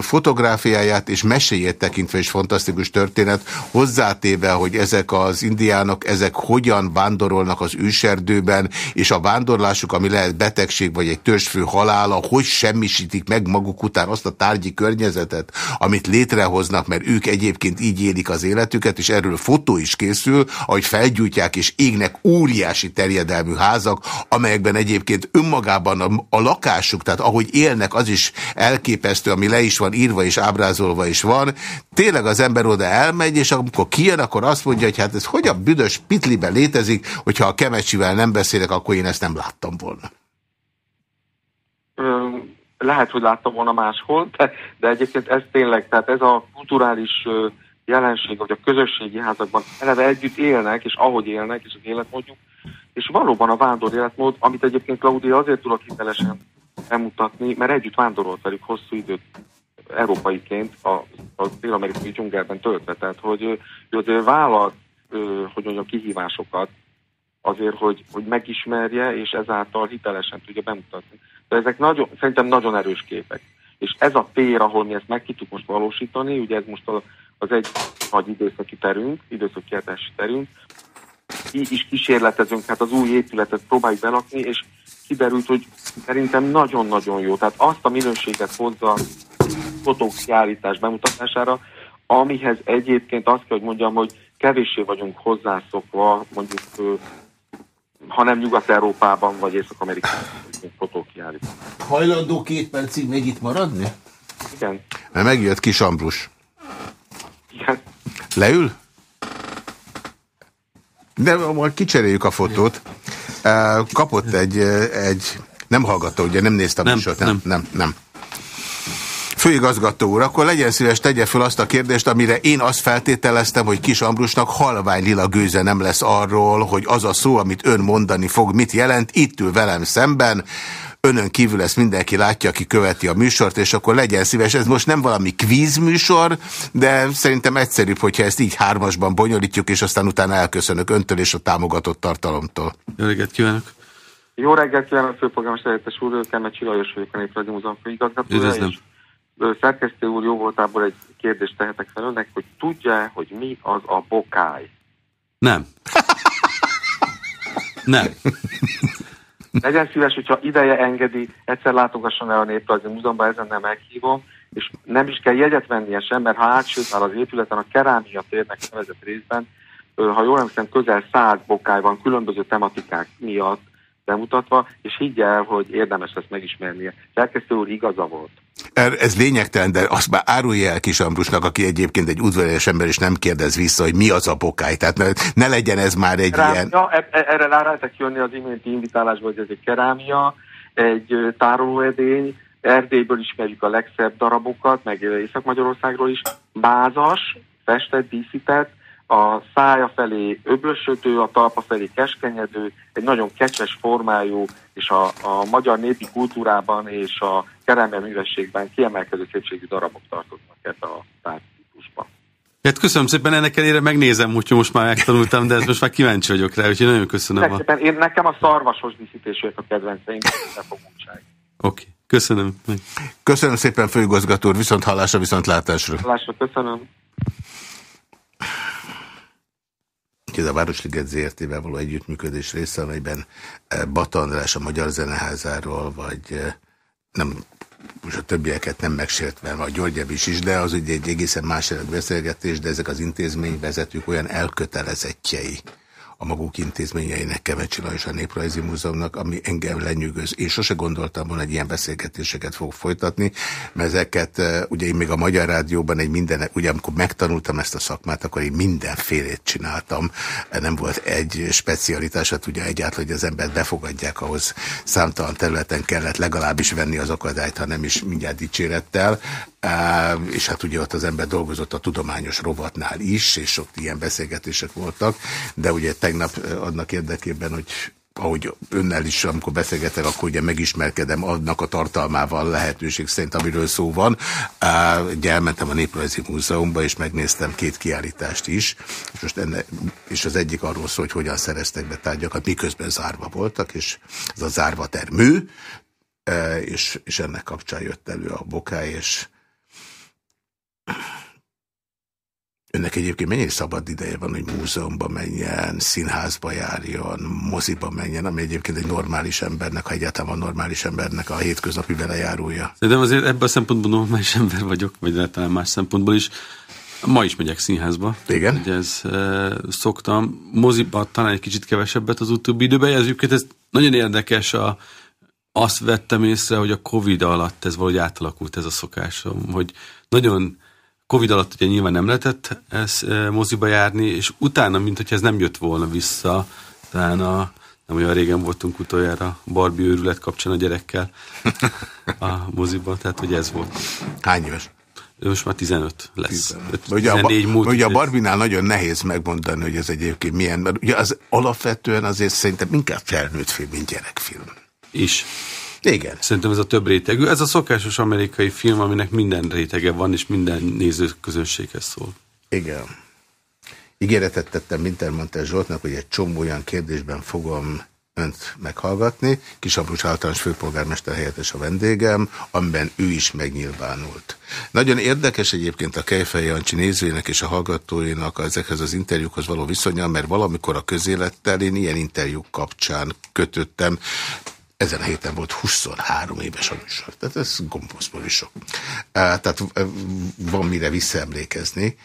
fotográfiáját és meséjét tekintve is fantasztikus történet, hozzátéve, hogy ezek az indiánok, ezek hogyan vándorolnak az őserdőben, és a vándorlásuk, ami lehet betegség vagy egy törzsfő halála, hogy semmisítik meg maguk után azt a tárgyi környezetet, amit létrehoznak, mert ők egyébként így élik az életüket, és erről fotó is készül, ahogy felgyújtják és égnek óriási terjedelmű házak, amelyekben egyébként önmagában a, a lakásuk, tehát ahogy élnek, az is elképesztő, ami le is van írva és ábrázolva is van. Tényleg az ember oda elmegy, és amikor kijön, akkor azt mondja, hogy hát ez hogy a büdös pitliben létezik, hogyha a kemecsivel nem beszélek, akkor én ezt nem láttam volna. Ö, lehet, hogy láttam volna máshol, de, de egyébként ez tényleg, tehát ez a kulturális jelenség, hogy a közösségi házakban eleve együtt élnek, és ahogy élnek, és az életmódjuk, és valóban a vándor életmód, amit egyébként Claudia azért tudok hitelesen bemutatni, mert együtt vándorolt velük hosszú időt európaiként a, a dél-amerikai dzsungelben töltve, tehát hogy ő azért vállalt, hogy mondjam, kihívásokat azért, hogy, hogy megismerje, és ezáltal hitelesen tudja bemutatni. De ezek nagyon, szerintem nagyon erős képek. És ez a tér, ahol mi ezt meg tudjuk most valósítani, ugye ez most a, az egy nagy időszaki terünk, időszakiadási terünk, így is kísérletezünk, hát az új épületet próbáljuk belakni, és kiderült, hogy szerintem nagyon-nagyon jó. Tehát azt a minőséget hozza fotók kiállítás bemutatására, amihez egyébként azt kell, hogy mondjam, hogy kevéssé vagyunk hozzászokva, mondjuk, ha nem Nyugat-Európában vagy Észak-Amerikában fotókiállítás. Hajlandó két percig még itt maradni? Igen. Mert megjött Kis Ambrus. Igen. Leül? De majd kicseréljük a fotót. Kapott egy, egy nem hallgatta, ugye nem nézte a Nem, műsort, nem, nem. nem, nem. Főigazgató úr, akkor legyen szíves, tegye fel azt a kérdést, amire én azt feltételeztem, hogy Kis Ambrusnak halvány lila gőze nem lesz arról, hogy az a szó, amit ön mondani fog, mit jelent. Itt ül velem szemben, önön kívül ezt mindenki látja, aki követi a műsort, és akkor legyen szíves. Ez most nem valami kvíz műsor, de szerintem egyszerűbb, hogyha ezt így hármasban bonyolítjuk, és aztán utána elköszönök öntől és a támogatott tartalomtól. Jó reggelt kívánok! Jó reggelt kívánok, főprogramos helyettes úr, Kemet Csilajos vagyok, a Néprajzi Múzeum főigazgatója, Üdvözlöm. szerkesztő úr jó voltából egy kérdést tehetek fel önnek, hogy tudja hogy mi az a bokály? Nem. Nem. Legyen szíves, hogyha ideje engedi, egyszer látogasson el a Néprajzi Múzeumban, ezen nem meghívom, és nem is kell jegyet vennie sem, mert ha átsült már az épületen a kerámia térnek nevezett részben, ha jól emlékszem, közel száz bokály van különböző tematikák miatt bemutatva, és higgye el, hogy érdemes ezt megismernie. Szerkesztő úr igaza volt. Er, ez lényegtelen, de azt már árulja el Kis Ambrusnak, aki egyébként egy udvarias ember, és nem kérdez vissza, hogy mi az a bokály. Tehát ne, ne legyen ez már egy kerámia, ilyen... Ja, e, e, erre rá lehetek jönni az iménti invitálásba, hogy ez egy kerámia, egy tárolóedény, Erdélyből ismerjük a legszebb darabokat, meg Észak-Magyarországról is. Bázas, festett, díszített, a szája felé öblösödő, a talpa felé keskenyedő, egy nagyon kecses formájú, és a, a magyar népi kultúrában és a művességben kiemelkedő szépségű darabok tartoznak ebbe a tárgytípusba. Hát köszönöm szépen, ennek elére megnézem, úgyhogy most már megtanultam, de ezt most már kíváncsi vagyok rá, úgyhogy nagyon köszönöm. A... Én, nekem a szarvasos díszítésűek a kedvenceim, a Oké, okay. köszönöm. Köszönöm szépen, főigazgató úr, viszont hallásra, viszont látásra. Hallásra, köszönöm. Ez a Városliget ZRT-vel való együttműködés része, amelyben eh, Bata András a Magyar Zeneházáról, vagy eh, nem, most a többieket nem megsértve, vagy György is is, de az ugye egy egészen más beszélgetés, de ezek az intézményvezetők olyan elkötelezettjei a maguk intézményeinek, Kevecsi Lajos a Néprajzi Múzeumnak, ami engem lenyűgöz. Én sose gondoltam volna, hogy ilyen beszélgetéseket fog folytatni, mert ezeket, eh, ugye én még a Magyar Rádióban egy minden, ugye amikor megtanultam ezt a szakmát, akkor én mindenfélét csináltam. Nem volt egy specialitás, hát ugye egyáltalán, hogy az embert befogadják, ahhoz számtalan területen kellett legalábbis venni az akadályt, ha nem is mindjárt dicsérettel és hát ugye ott az ember dolgozott a tudományos rovatnál is, és sok ilyen beszélgetések voltak, de ugye tegnap annak érdekében, hogy ahogy önnel is, amikor beszélgetek, akkor ugye megismerkedem annak a tartalmával lehetőség szerint, amiről szó van. Ugye elmentem a Néprajzi Múzeumban, és megnéztem két kiállítást is, és, most enne, és az egyik arról szól, hogy hogyan szereztek be tárgyakat, miközben zárva voltak, és ez a zárva termő, és, és ennek kapcsán jött elő a bokály, és Önnek egyébként mennyi szabad ideje van, hogy múzeumba menjen, színházba járjon, moziba menjen, ami egyébként egy normális embernek, ha egyáltalán van normális embernek a hétköznapi velejárója? Szerintem azért ebben a szempontból normális ember vagyok, vagy talán más szempontból is. Ma is megyek színházba. Igen? Ugye ez e, szoktam. Moziba talán egy kicsit kevesebbet az utóbbi időben. Ez, ez nagyon érdekes a, azt vettem észre, hogy a Covid alatt ez valahogy átalakult ez a szokásom, hogy nagyon Covid alatt ugye nyilván nem lehetett ez e, moziba járni, és utána, mint hogy ez nem jött volna vissza, talán a, nem olyan régen voltunk utoljára Barbie őrület kapcsán a gyerekkel a moziba, tehát hogy ez volt. Hány éves? Ő most már 15 lesz. 15. Ugye, a, múlt ugye a Barbinál nagyon nehéz megmondani, hogy ez egyébként milyen, mert ugye az alapvetően azért szerintem inkább felnőtt film, mint gyerekfilm. Is. Igen. Szerintem ez a több rétegű. Ez a szokásos amerikai film, aminek minden rétege van, és minden nézőközönséghez szól. Igen. Ígéretet tettem Wintermantel Zsoltnak, hogy egy csomó olyan kérdésben fogom önt meghallgatni. Kisabrus általános főpolgármester helyettes a vendégem, amiben ő is megnyilvánult. Nagyon érdekes egyébként a Kejfej Jancsi nézőinek és a hallgatóinak ezekhez az interjúkhoz való viszonya, mert valamikor a közélettel én ilyen interjúk kapcsán kötöttem ezen a héten volt 23 éves a műsor. Tehát ez is sok. Tehát van mire visszaemlékezni,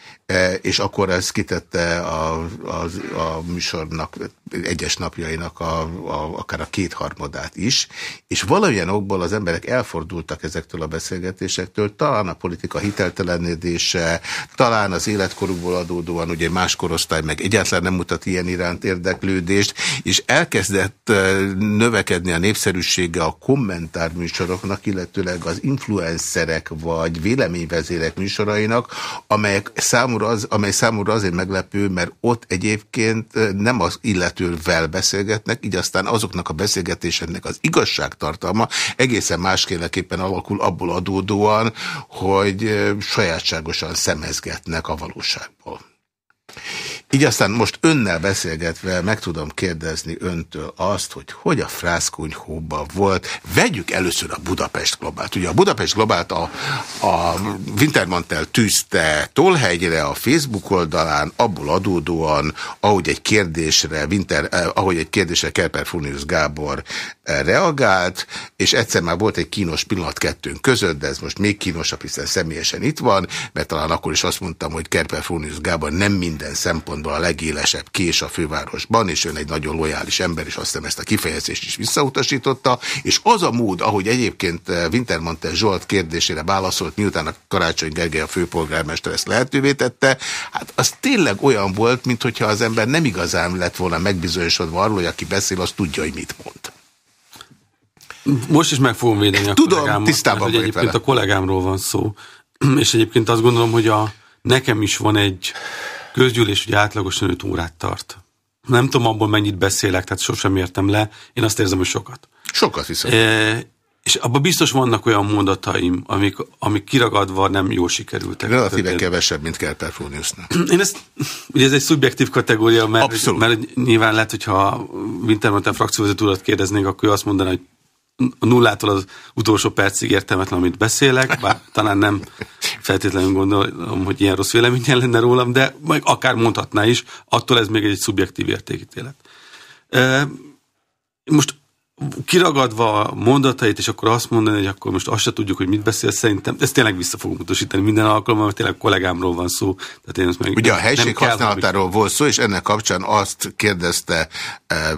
és akkor ez kitette a, a, a műsornak, egyes napjainak a, a, akár a kétharmadát is, és valamilyen okból az emberek elfordultak ezektől a beszélgetésektől, talán a politika hiteltelenedése, talán az életkorukból adódóan, ugye más korosztály meg egyáltalán nem mutat ilyen iránt érdeklődést, és elkezdett növekedni a népszerűség népszerűsége a kommentárműsoroknak, illetőleg az influencerek vagy véleményvezérek műsorainak, amelyek számúra az, amely számúra azért meglepő, mert ott egyébként nem az illetővel beszélgetnek, így aztán azoknak a beszélgetéseknek az igazságtartalma egészen másképpen alakul abból adódóan, hogy sajátságosan szemezgetnek a valóságból. Így aztán most önnel beszélgetve meg tudom kérdezni öntől azt, hogy hogy a frászkonyhóban volt. Vegyük először a Budapest Globált. Ugye a Budapest Globált a, a Wintermantel tűzte Tolhegyre a Facebook oldalán, abból adódóan, ahogy egy kérdésre, Winter, eh, ahogy egy kérdésre Kerper Funius Gábor eh, reagált, és egyszer már volt egy kínos pillanat kettőnk között, de ez most még kínosabb, hiszen személyesen itt van, mert talán akkor is azt mondtam, hogy Kerper Funius Gábor nem minden szempontból a legélesebb kés a fővárosban, és ön egy nagyon lojális ember, és azt hiszem ezt a kifejezést is visszautasította, és az a mód, ahogy egyébként eh, Wintermantel Zsolt kérdésére válaszolt, miután a Karácsony Gergely a főpolgármester ezt lehetővé tette, hát az tényleg olyan volt, mintha az ember nem igazán lett volna megbizonyosodva arról, hogy aki beszél, az tudja, hogy mit mond. Most is meg fogom védeni a Tudom, kollégámat, tisztában mert, egyébként vele. a kollégámról van szó. És egyébként azt gondolom, hogy a, nekem is van egy közgyűlés, hogy átlagosan 5 órát tart. Nem tudom abból mennyit beszélek, tehát sosem értem le. Én azt érzem, hogy sokat. Sokat viszont. E, és abban biztos vannak olyan mondataim, amik, amik kiragadva nem jól sikerültek. Relatíve én... kevesebb, mint kell Perforniusnak. Én ezt, ugye ez egy szubjektív kategória, mert, Abszolút. mert nyilván lehet, hogyha Wintermantel frakcióvezető urat kérdeznék, akkor azt mondaná, hogy a nullától az utolsó percig értelmetlen, amit beszélek, bár talán nem feltétlenül gondolom, hogy ilyen rossz véleményen lenne rólam, de majd akár mondhatná is, attól ez még egy szubjektív értékítélet. Most kiragadva a mondatait, és akkor azt mondani, hogy akkor most azt se tudjuk, hogy mit beszél, szerintem ezt tényleg vissza fogom utasítani minden alkalommal, mert tényleg kollégámról van szó. Tehát én ezt meg Ugye a helység használatáról volt szó, és ennek kapcsán azt kérdezte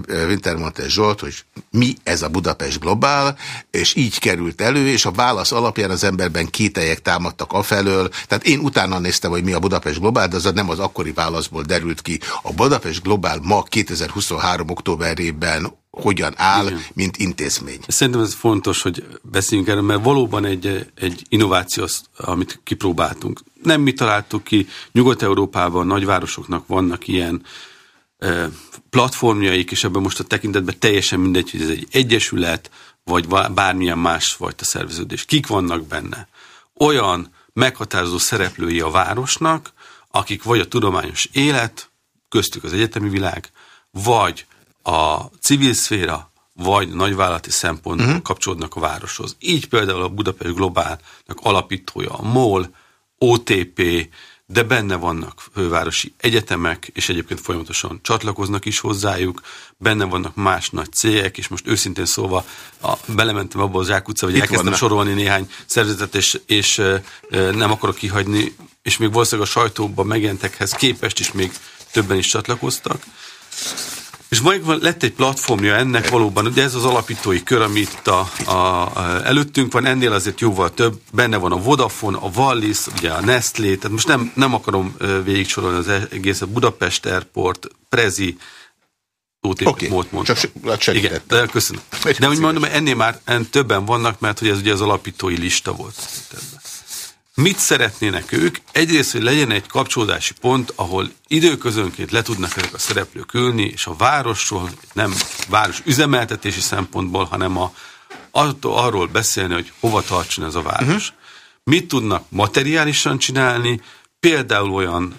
uh, Wintermonte Zsolt, hogy mi ez a Budapest Globál, és így került elő, és a válasz alapján az emberben kételyek támadtak afelől. Tehát én utána néztem, hogy mi a Budapest Globál, de az nem az akkori válaszból derült ki. A Budapest Globál ma 2023. októberében hogyan áll, Igen. mint intézmény. Szerintem ez fontos, hogy beszéljünk erről, mert valóban egy, egy innováció, amit kipróbáltunk. Nem mi találtuk ki, Nyugat-Európában nagyvárosoknak vannak ilyen e, platformjaik, és ebben most a tekintetben teljesen mindegy, hogy ez egy egyesület, vagy bármilyen más fajta szerveződés. Kik vannak benne? Olyan meghatározó szereplői a városnak, akik vagy a tudományos élet, köztük az egyetemi világ, vagy a civil szféra vagy nagyvállalati szempontból uh-huh. kapcsolódnak a városhoz. Így például a Budapest Globálnak alapítója a MOL, OTP, de benne vannak fővárosi egyetemek, és egyébként folyamatosan csatlakoznak is hozzájuk, benne vannak más nagy cégek, és most őszintén szólva a, belementem abba az zsákutca, hogy Itt elkezdtem vannak. sorolni néhány szervezetet, és, és e, nem akarok kihagyni, és még valószínűleg a sajtóban megjelentekhez képest is még többen is csatlakoztak. És majd lett egy platformja ennek valóban, ugye ez az alapítói kör, ami itt a, a, a, előttünk van, ennél azért jóval több, benne van a Vodafone, a Wallis, ugye a Nestlé, tehát most nem, nem akarom végigsorolni az egészet, Budapest Airport, Prezi, Oké, okay. csak Igen, de köszönöm. De úgy mondom, ennél már en többen vannak, mert hogy ez ugye az alapítói lista volt. Ebben. Mit szeretnének ők? Egyrészt, hogy legyen egy kapcsolódási pont, ahol időközönként le tudnak ezek a szereplők ülni, és a városról, nem város üzemeltetési szempontból, hanem a, arról beszélni, hogy hova tartson ez a város. Uh-huh. Mit tudnak materiálisan csinálni, például olyan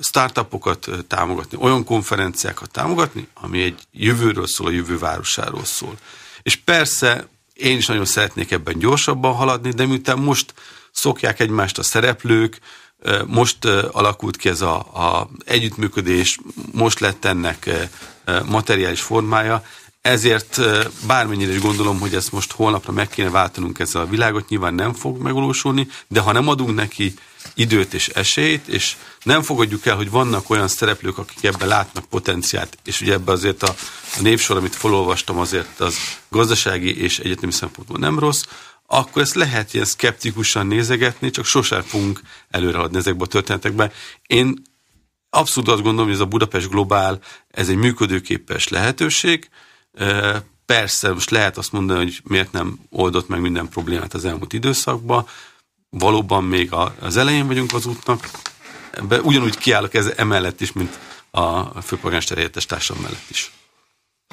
startupokat támogatni, olyan konferenciákat támogatni, ami egy jövőről szól, a jövő városáról szól. És persze én is nagyon szeretnék ebben gyorsabban haladni, de miután most szokják egymást a szereplők, most alakult ki ez a, együttműködés, most lett ennek materiális formája, ezért bármennyire is gondolom, hogy ezt most holnapra meg kéne váltanunk ezzel a világot, nyilván nem fog megvalósulni, de ha nem adunk neki időt és esélyt, és nem fogadjuk el, hogy vannak olyan szereplők, akik ebben látnak potenciált, és ugye ebben azért a, a névsor, amit felolvastam, azért az gazdasági és egyetemi szempontból nem rossz, akkor ezt lehet ilyen szkeptikusan nézegetni, csak sosem fogunk előreadni ezekbe a történetekbe. Én abszolút azt gondolom, hogy ez a Budapest Globál, ez egy működőképes lehetőség. Persze, most lehet azt mondani, hogy miért nem oldott meg minden problémát az elmúlt időszakban. Valóban még az elején vagyunk az útnak. Ebbe ugyanúgy kiállok ez emellett is, mint a főpolgármester helyettes társam mellett is.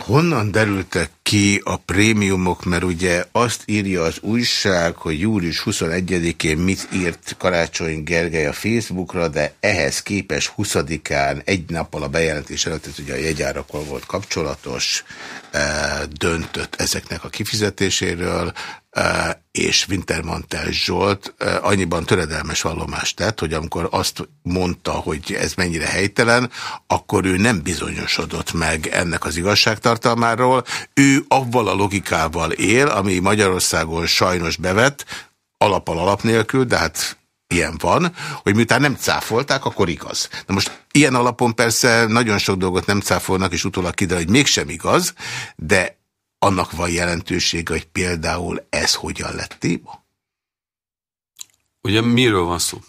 Honnan derültek ki a prémiumok, mert ugye azt írja az újság, hogy július 21-én mit írt Karácsony Gergely a Facebookra, de ehhez képes 20-án egy nappal a bejelentés előtt, ez ugye a jegyárakkal volt kapcsolatos, döntött ezeknek a kifizetéséről, és Wintermantel Zsolt annyiban töredelmes vallomást tett, hogy amikor azt mondta, hogy ez mennyire helytelen, akkor ő nem bizonyosodott meg ennek az igazságtartalmáról. Ő avval a logikával él, ami Magyarországon sajnos bevett, alapal alap nélkül, de hát ilyen van, hogy miután nem cáfolták, akkor igaz. Na most ilyen alapon persze nagyon sok dolgot nem cáfolnak, és utólag kiderül, hogy mégsem igaz, de annak van jelentősége, hogy például ez hogyan lett téma? Ugye miről van szó?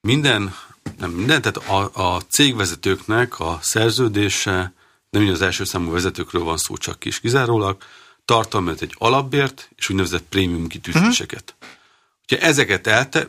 Minden, nem minden, tehát a, a cégvezetőknek a szerződése, nem az első számú vezetőkről van szó, csak kis kizárólag, tartalmaz egy alapbért és úgynevezett prémium kitűzéseket. Uh-huh. Ha ezeket elte,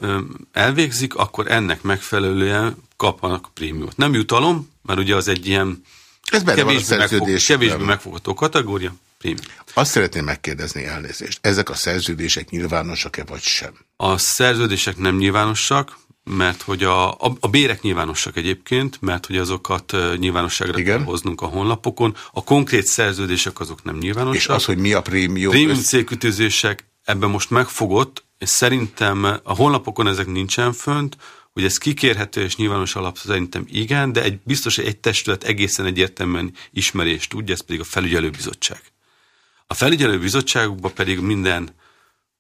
elvégzik, akkor ennek megfelelően kapnak prémiumot. Nem jutalom, mert ugye az egy ilyen Ez kevésbé, megfog, kevésbé megfogható kategória. Prémium. Azt szeretném megkérdezni elnézést. Ezek a szerződések nyilvánosak-e vagy sem? A szerződések nem nyilvánosak, mert hogy a, a, a bérek nyilvánosak egyébként, mert hogy azokat nyilvánosságra Igen. kell hoznunk a honlapokon. A konkrét szerződések azok nem nyilvánosak. És az, hogy mi a prémium? Prémium célkütőzések ebben most megfogott, és szerintem a honlapokon ezek nincsen fönt, hogy ez kikérhető és nyilvános alap szerintem igen, de egy, biztos, hogy egy testület egészen egyértelműen ismerést tudja, ez pedig a felügyelőbizottság. A felügyelőbizottságokban pedig minden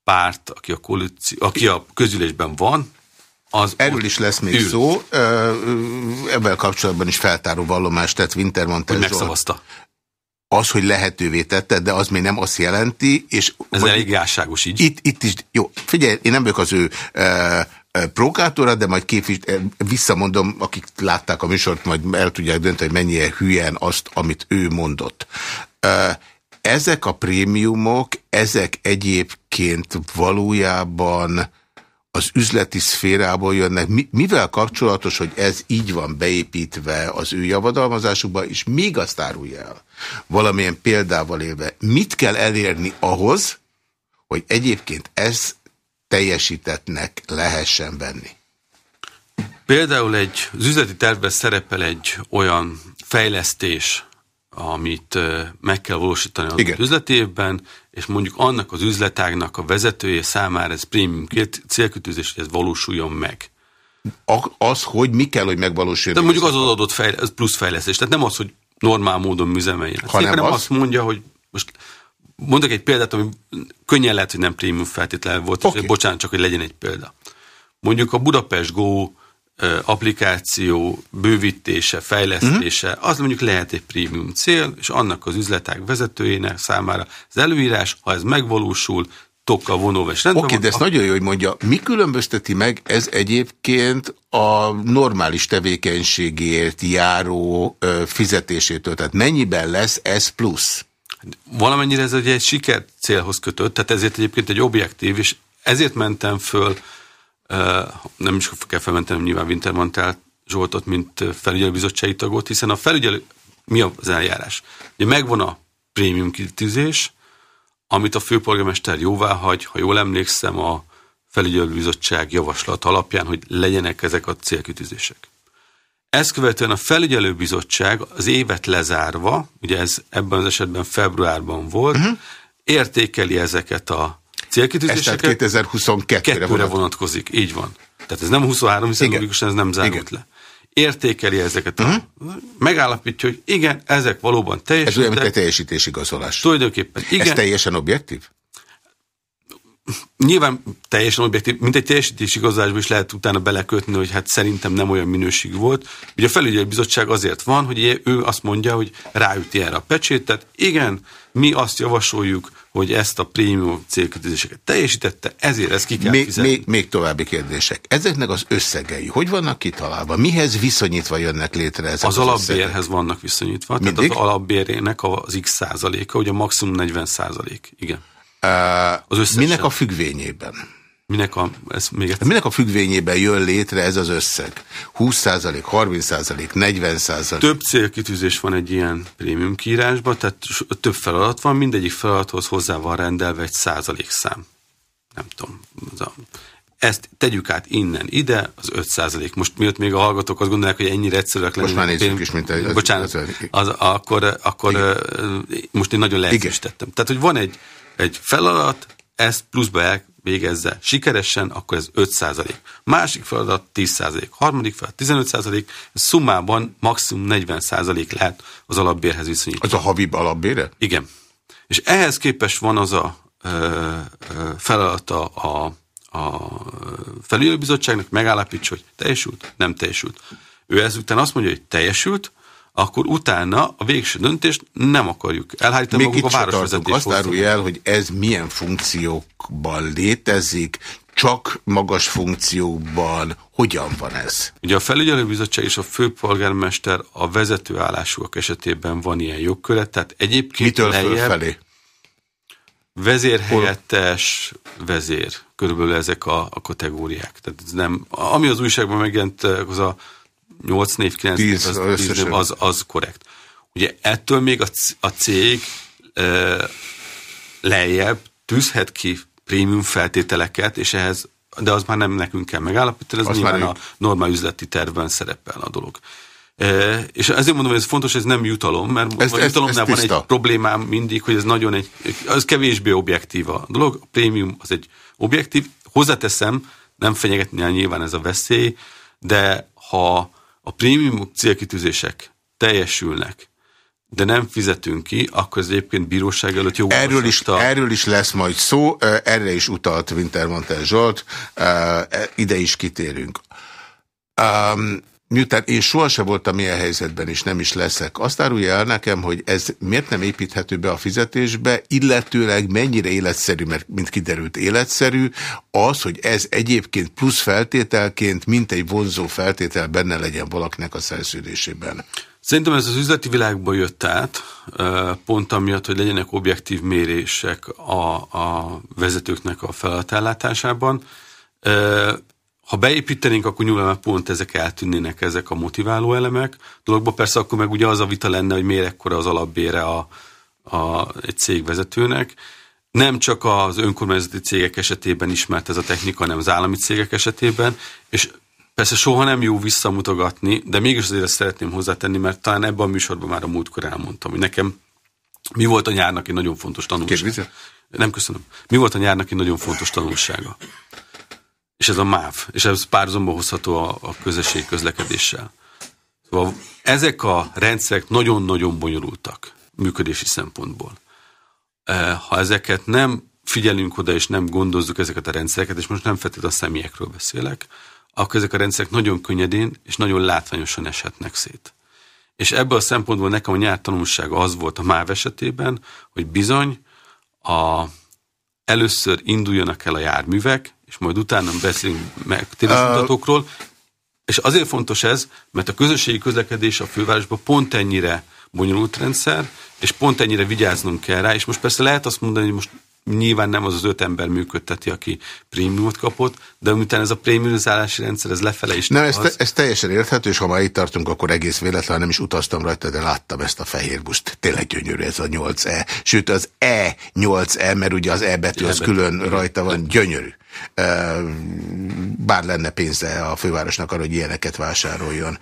párt, aki a, koalíci, aki a közülésben van, az Erről is lesz még ül. szó. Ebben kapcsolatban is feltáró vallomást tett Wintermantel Hogy megszavazta. Az, hogy lehetővé tette, de az még nem azt jelenti, és... Ez elég gázságos így. Itt, itt is, jó, figyelj, én nem vagyok az ő e, prokátora, de majd képvis, visszamondom, akik látták a műsort, majd el tudják dönteni, hogy mennyire hülyen azt, amit ő mondott. E, ezek a prémiumok, ezek egyébként valójában az üzleti szférából jönnek. Mi, mivel kapcsolatos, hogy ez így van beépítve az ő javadalmazásukba, és még azt árulja el, valamilyen példával élve, mit kell elérni ahhoz, hogy egyébként ez teljesítetnek lehessen venni? Például egy, az üzleti tervben szerepel egy olyan fejlesztés, amit meg kell valósítani az Igen. üzleti évben, és mondjuk annak az üzletágnak a vezetője számára ez prémium célkütőzés, hogy ez valósuljon meg. Az, hogy mi kell, hogy megvalósuljon. De mondjuk az az adott fejle, az plusz fejlesztés. Tehát nem az, hogy normál módon műzemeljen. Hanem, hanem az... azt mondja, hogy most mondok egy példát, ami könnyen lehet, hogy nem prémium feltétlenül volt, okay. bocsánat, csak hogy legyen egy példa. Mondjuk a Budapest Go applikáció bővítése, fejlesztése, uh-huh. az mondjuk lehet egy prémium cél, és annak az üzleták vezetőjének számára az előírás, ha ez megvalósul, tokkal vonóva és rendben Oké, okay, de ez nagyon jó, hogy mondja, mi különbözteti meg ez egyébként a normális tevékenységért járó ö, fizetésétől? Tehát mennyiben lesz ez plusz? Valamennyire ez egy, egy siker célhoz kötött, tehát ezért egyébként egy objektív, és ezért mentem föl nem is kell felmentenem nyilván Wintermantel Zsoltot, mint felügyelőbizottsági tagot, hiszen a felügyelő, mi az eljárás? Ugye megvan a prémium kitűzés, amit a főpolgármester jóvá hagy, ha jól emlékszem, a felügyelőbizottság javaslat alapján, hogy legyenek ezek a célkitűzések. Ezt követően a felügyelőbizottság az évet lezárva, ugye ez ebben az esetben februárban volt, uh-huh. értékeli ezeket a célkitűzéseket. Ez 2022-re vonat. vonatkozik. Így van. Tehát ez nem 23, hiszen igen. logikusan ez nem zárult igen. le. Értékeli ezeket, uh -huh. a, mhm. megállapítja, hogy igen, ezek valóban teljesítek. Ez olyan, mint egy teljesítésigazolás. Tulajdonképpen igen. Ez teljesen objektív? Nyilván teljesen objektív, mint egy teljesítési igazolásban is lehet utána belekötni, hogy hát szerintem nem olyan minőség volt. Ugye a felügyelőbizottság azért van, hogy ő azt mondja, hogy ráüti erre a pecsétet. Igen, mi azt javasoljuk, hogy ezt a prémium célkötözéseket teljesítette, ezért ezt ki kell még, fizetni. Még, még további kérdések. Ezeknek az összegei hogy vannak kitalálva? Mihez viszonyítva jönnek létre ezek az, az alapbérhez összegek? vannak viszonyítva. Mindig? Tehát az alapbérének az x százaléka, ugye maximum 40 százalék. Igen. Uh, az minek a függvényében? Minek a, ez még egyszer. Minek a függvényében jön létre ez az összeg? 20%, 30%, 40%? Több célkitűzés van egy ilyen prémium kiírásban, tehát több feladat van, mindegyik feladathoz hozzá van rendelve egy százalékszám. Nem tudom, ezt tegyük át innen ide, az 5 százalék. Most miatt még a hallgatók azt gondolják, hogy ennyire egyszerűek lenni. Most már nézzük is, mint egy... Bocsánat, az, az, akkor, akkor most én nagyon leegyszerűsítettem. Tehát, hogy van egy, egy feladat, ezt pluszba elvégezze sikeresen, akkor ez 5 százalék. Másik feladat 10 százalék, harmadik feladat 15 százalék, szumában maximum 40 százalék lehet az alapbérhez viszonyítani. Az a havi alapbére? Igen. És ehhez képest van az a ö, ö, feladata a a felügyelőbizottságnak megállapítsa, hogy teljesült, nem teljesült. Ő ezután azt mondja, hogy teljesült, akkor utána a végső döntést nem akarjuk elhárítani Még maguk a városvezetés. Azt árulja el, hogy ez milyen funkciókban létezik, csak magas funkciókban, hogyan van ez? Ugye a felügyelőbizottság és a főpolgármester a vezetőállásúak esetében van ilyen jogköre, tehát egyébként Mitől lejjebb, fölfelé? Vezérhelyettes, vezér. Körülbelül ezek a, a kategóriák. Tehát ez nem, ami az újságban megjelent, az a 8 név, 9 név, az, az, az korrekt. Ugye ettől még a, a cég e, lejjebb tűzhet ki prémium feltételeket, és ehhez, de az már nem nekünk kell megállapítani, ez Azt nyilván a normál üzleti tervben szerepel a dolog. E, és ezért mondom, hogy ez fontos, ez nem jutalom, mert ez, a jutalomnál van egy problémám mindig, hogy ez nagyon egy, az kevésbé objektív a dolog, a prémium az egy objektív, hozzáteszem, nem fenyegetni nyilván ez a veszély, de ha a prémium célkitűzések teljesülnek, de nem fizetünk ki, akkor ez egyébként bíróság előtt jó. Erről is, erről is lesz majd szó, erre is utalt Wintermantel Zsolt, ide is kitérünk. Um, miután én sohasem voltam ilyen helyzetben, és nem is leszek, azt árulja el nekem, hogy ez miért nem építhető be a fizetésbe, illetőleg mennyire életszerű, mert mint kiderült életszerű, az, hogy ez egyébként plusz feltételként, mint egy vonzó feltétel benne legyen valakinek a szerződésében. Szerintem ez az üzleti világból jött át, pont amiatt, hogy legyenek objektív mérések a, a vezetőknek a feladatellátásában ha beépítenénk, akkor nyilván pont ezek eltűnnének, ezek a motiváló elemek. Dologban persze akkor meg ugye az a vita lenne, hogy miért ekkora az alapbére a, a, egy cég vezetőnek. Nem csak az önkormányzati cégek esetében ismert ez a technika, hanem az állami cégek esetében, és persze soha nem jó visszamutogatni, de mégis azért ezt szeretném hozzátenni, mert talán ebben a műsorban már a múltkor elmondtam, hogy nekem mi volt a nyárnak egy nagyon fontos tanulsága. Nem köszönöm. Mi volt a nyárnak egy nagyon fontos tanulsága? És ez a MÁV, és ez párhuzamba hozható a, a közösségi közlekedéssel. Szóval ezek a rendszerek nagyon-nagyon bonyolultak működési szempontból. E, ha ezeket nem figyelünk oda, és nem gondozzuk ezeket a rendszereket, és most nem feltétlenül a személyekről beszélek, akkor ezek a rendszerek nagyon könnyedén és nagyon látványosan eshetnek szét. És ebből a szempontból nekem a nyár tanulsága az volt a MÁV esetében, hogy bizony a, először induljanak el a járművek, és majd utána beszélünk meg térmutatókról. Uh, és azért fontos ez, mert a közösségi közlekedés a fővárosban pont ennyire bonyolult rendszer, és pont ennyire vigyáznunk kell rá, és most persze lehet azt mondani, hogy most nyilván nem az az öt ember működteti, aki prémiumot kapott, de utána ez a prémiumizálási rendszer, ez lefele is. Nem, ez, te, ez teljesen érthető, és ha már itt tartunk, akkor egész véletlen nem is utaztam rajta, de láttam ezt a fehér buszt. Tényleg gyönyörű ez a 8E. Sőt, az E8E, mert ugye az E betű az külön rajta van, gyönyörű bár lenne pénze a fővárosnak arra, hogy ilyeneket vásároljon.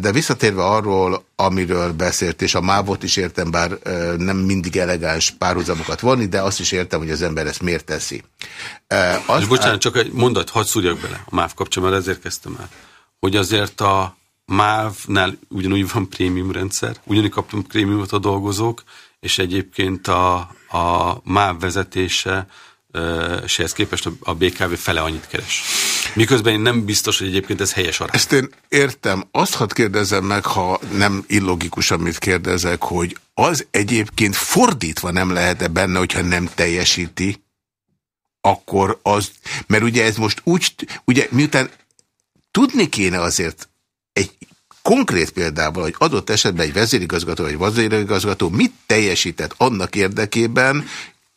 De visszatérve arról, amiről beszélt, és a mávot is értem, bár nem mindig elegáns párhuzamokat vonni, de azt is értem, hogy az ember ezt miért teszi. Az, bocsánat, csak egy mondat, hadd szúrjak bele a MÁV mert ezért kezdtem el. Hogy azért a MÁV-nál ugyanúgy van prémium rendszer, ugyanúgy kaptunk prémiumot a dolgozók, és egyébként a, a MÁV vezetése és ehhez képest a BKV fele annyit keres. Miközben én nem biztos, hogy egyébként ez helyes arány. Ezt én értem. Azt hadd kérdezem meg, ha nem illogikus, amit kérdezek, hogy az egyébként fordítva nem lehet-e benne, hogyha nem teljesíti, akkor az, mert ugye ez most úgy, ugye miután tudni kéne azért egy konkrét példával, hogy adott esetben egy vezérigazgató vagy vezérigazgató mit teljesített annak érdekében,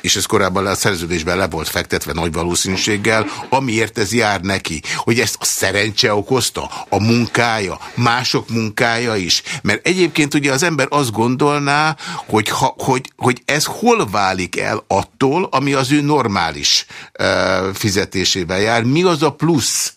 és ez korábban a szerződésben le volt fektetve nagy valószínűséggel, amiért ez jár neki. Hogy ezt a szerencse okozta, a munkája, mások munkája is. Mert egyébként ugye az ember azt gondolná, hogy, ha, hogy, hogy ez hol válik el attól, ami az ő normális uh, fizetésével jár. Mi az a plusz?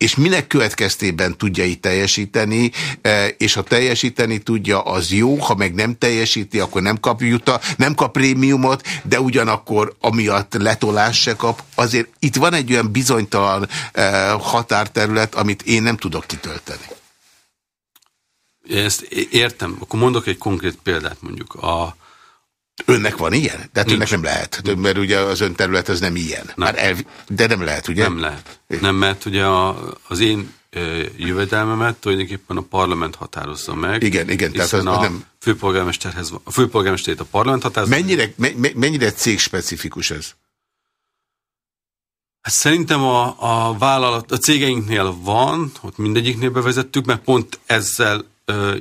És minek következtében tudja így teljesíteni, e, és ha teljesíteni tudja, az jó, ha meg nem teljesíti, akkor nem kap juta, nem kap prémiumot, de ugyanakkor amiatt letolás se kap. Azért itt van egy olyan bizonytalan e, határterület, amit én nem tudok kitölteni. Ezt értem. Akkor mondok egy konkrét példát mondjuk. A, Önnek van ilyen? De hát önnek nem lehet, mert ugye az ön terület az nem ilyen. Nem. Már el, de nem lehet, ugye? Nem lehet. Nem, mert ugye a, az én jövedelmemet tulajdonképpen a parlament határozza meg. Igen, igen. Tehát az, az a nem... főpolgármesterhez. A főpolgármesterét a parlament határozza mennyire, me, mennyire cégspecifikus ez? Hát szerintem a, a vállalat, a cégeinknél van, ott mindegyiknél bevezettük, mert pont ezzel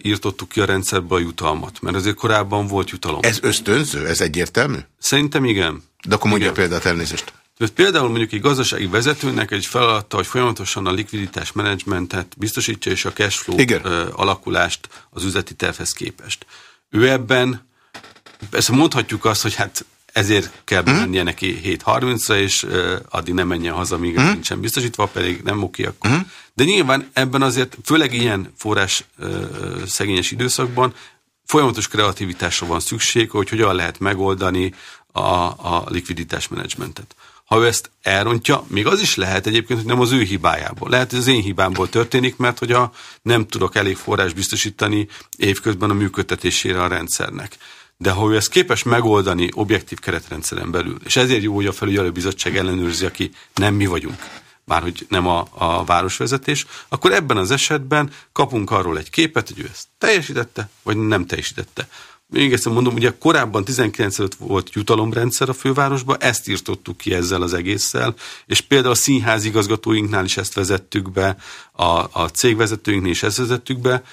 írtottuk ki a rendszerbe a jutalmat, mert azért korábban volt jutalom. Ez ösztönző? Ez egyértelmű? Szerintem igen. De akkor mondja igen. példát elnézést. Tehát például mondjuk egy gazdasági vezetőnek egy feladata, hogy folyamatosan a likviditás menedzsmentet biztosítja, és a cashflow Igen. alakulást az üzleti tervhez képest. Ő ebben, persze mondhatjuk azt, hogy hát ezért kell mhm. mennie neki 7.30-ra, és uh, addig nem menjen haza, míg uh-huh. nincsen biztosítva, pedig nem oké akkor. Uh-huh. De nyilván ebben azért, főleg ilyen forrás uh, szegényes időszakban folyamatos kreativitásra van szükség, hogy hogyan lehet megoldani a, a likviditás menedzsmentet. Ha ő ezt elrontja, még az is lehet egyébként, hogy nem az ő hibájából. Lehet, hogy az én hibámból történik, mert hogy a, nem tudok elég forrás biztosítani évközben a működtetésére a rendszernek. De ha ő ezt képes megoldani objektív keretrendszeren belül, és ezért jó, hogy a felügyelőbizottság ellenőrzi, aki nem mi vagyunk, már hogy nem a, a városvezetés, akkor ebben az esetben kapunk arról egy képet, hogy ő ezt teljesítette, vagy nem teljesítette. Még egyszer mondom, ugye korábban 19 előtt volt jutalomrendszer a fővárosban, ezt írtottuk ki ezzel az egésszel, és például a színház igazgatóinknál is ezt vezettük be, a, a cégvezetőinknél is ezt vezettük be,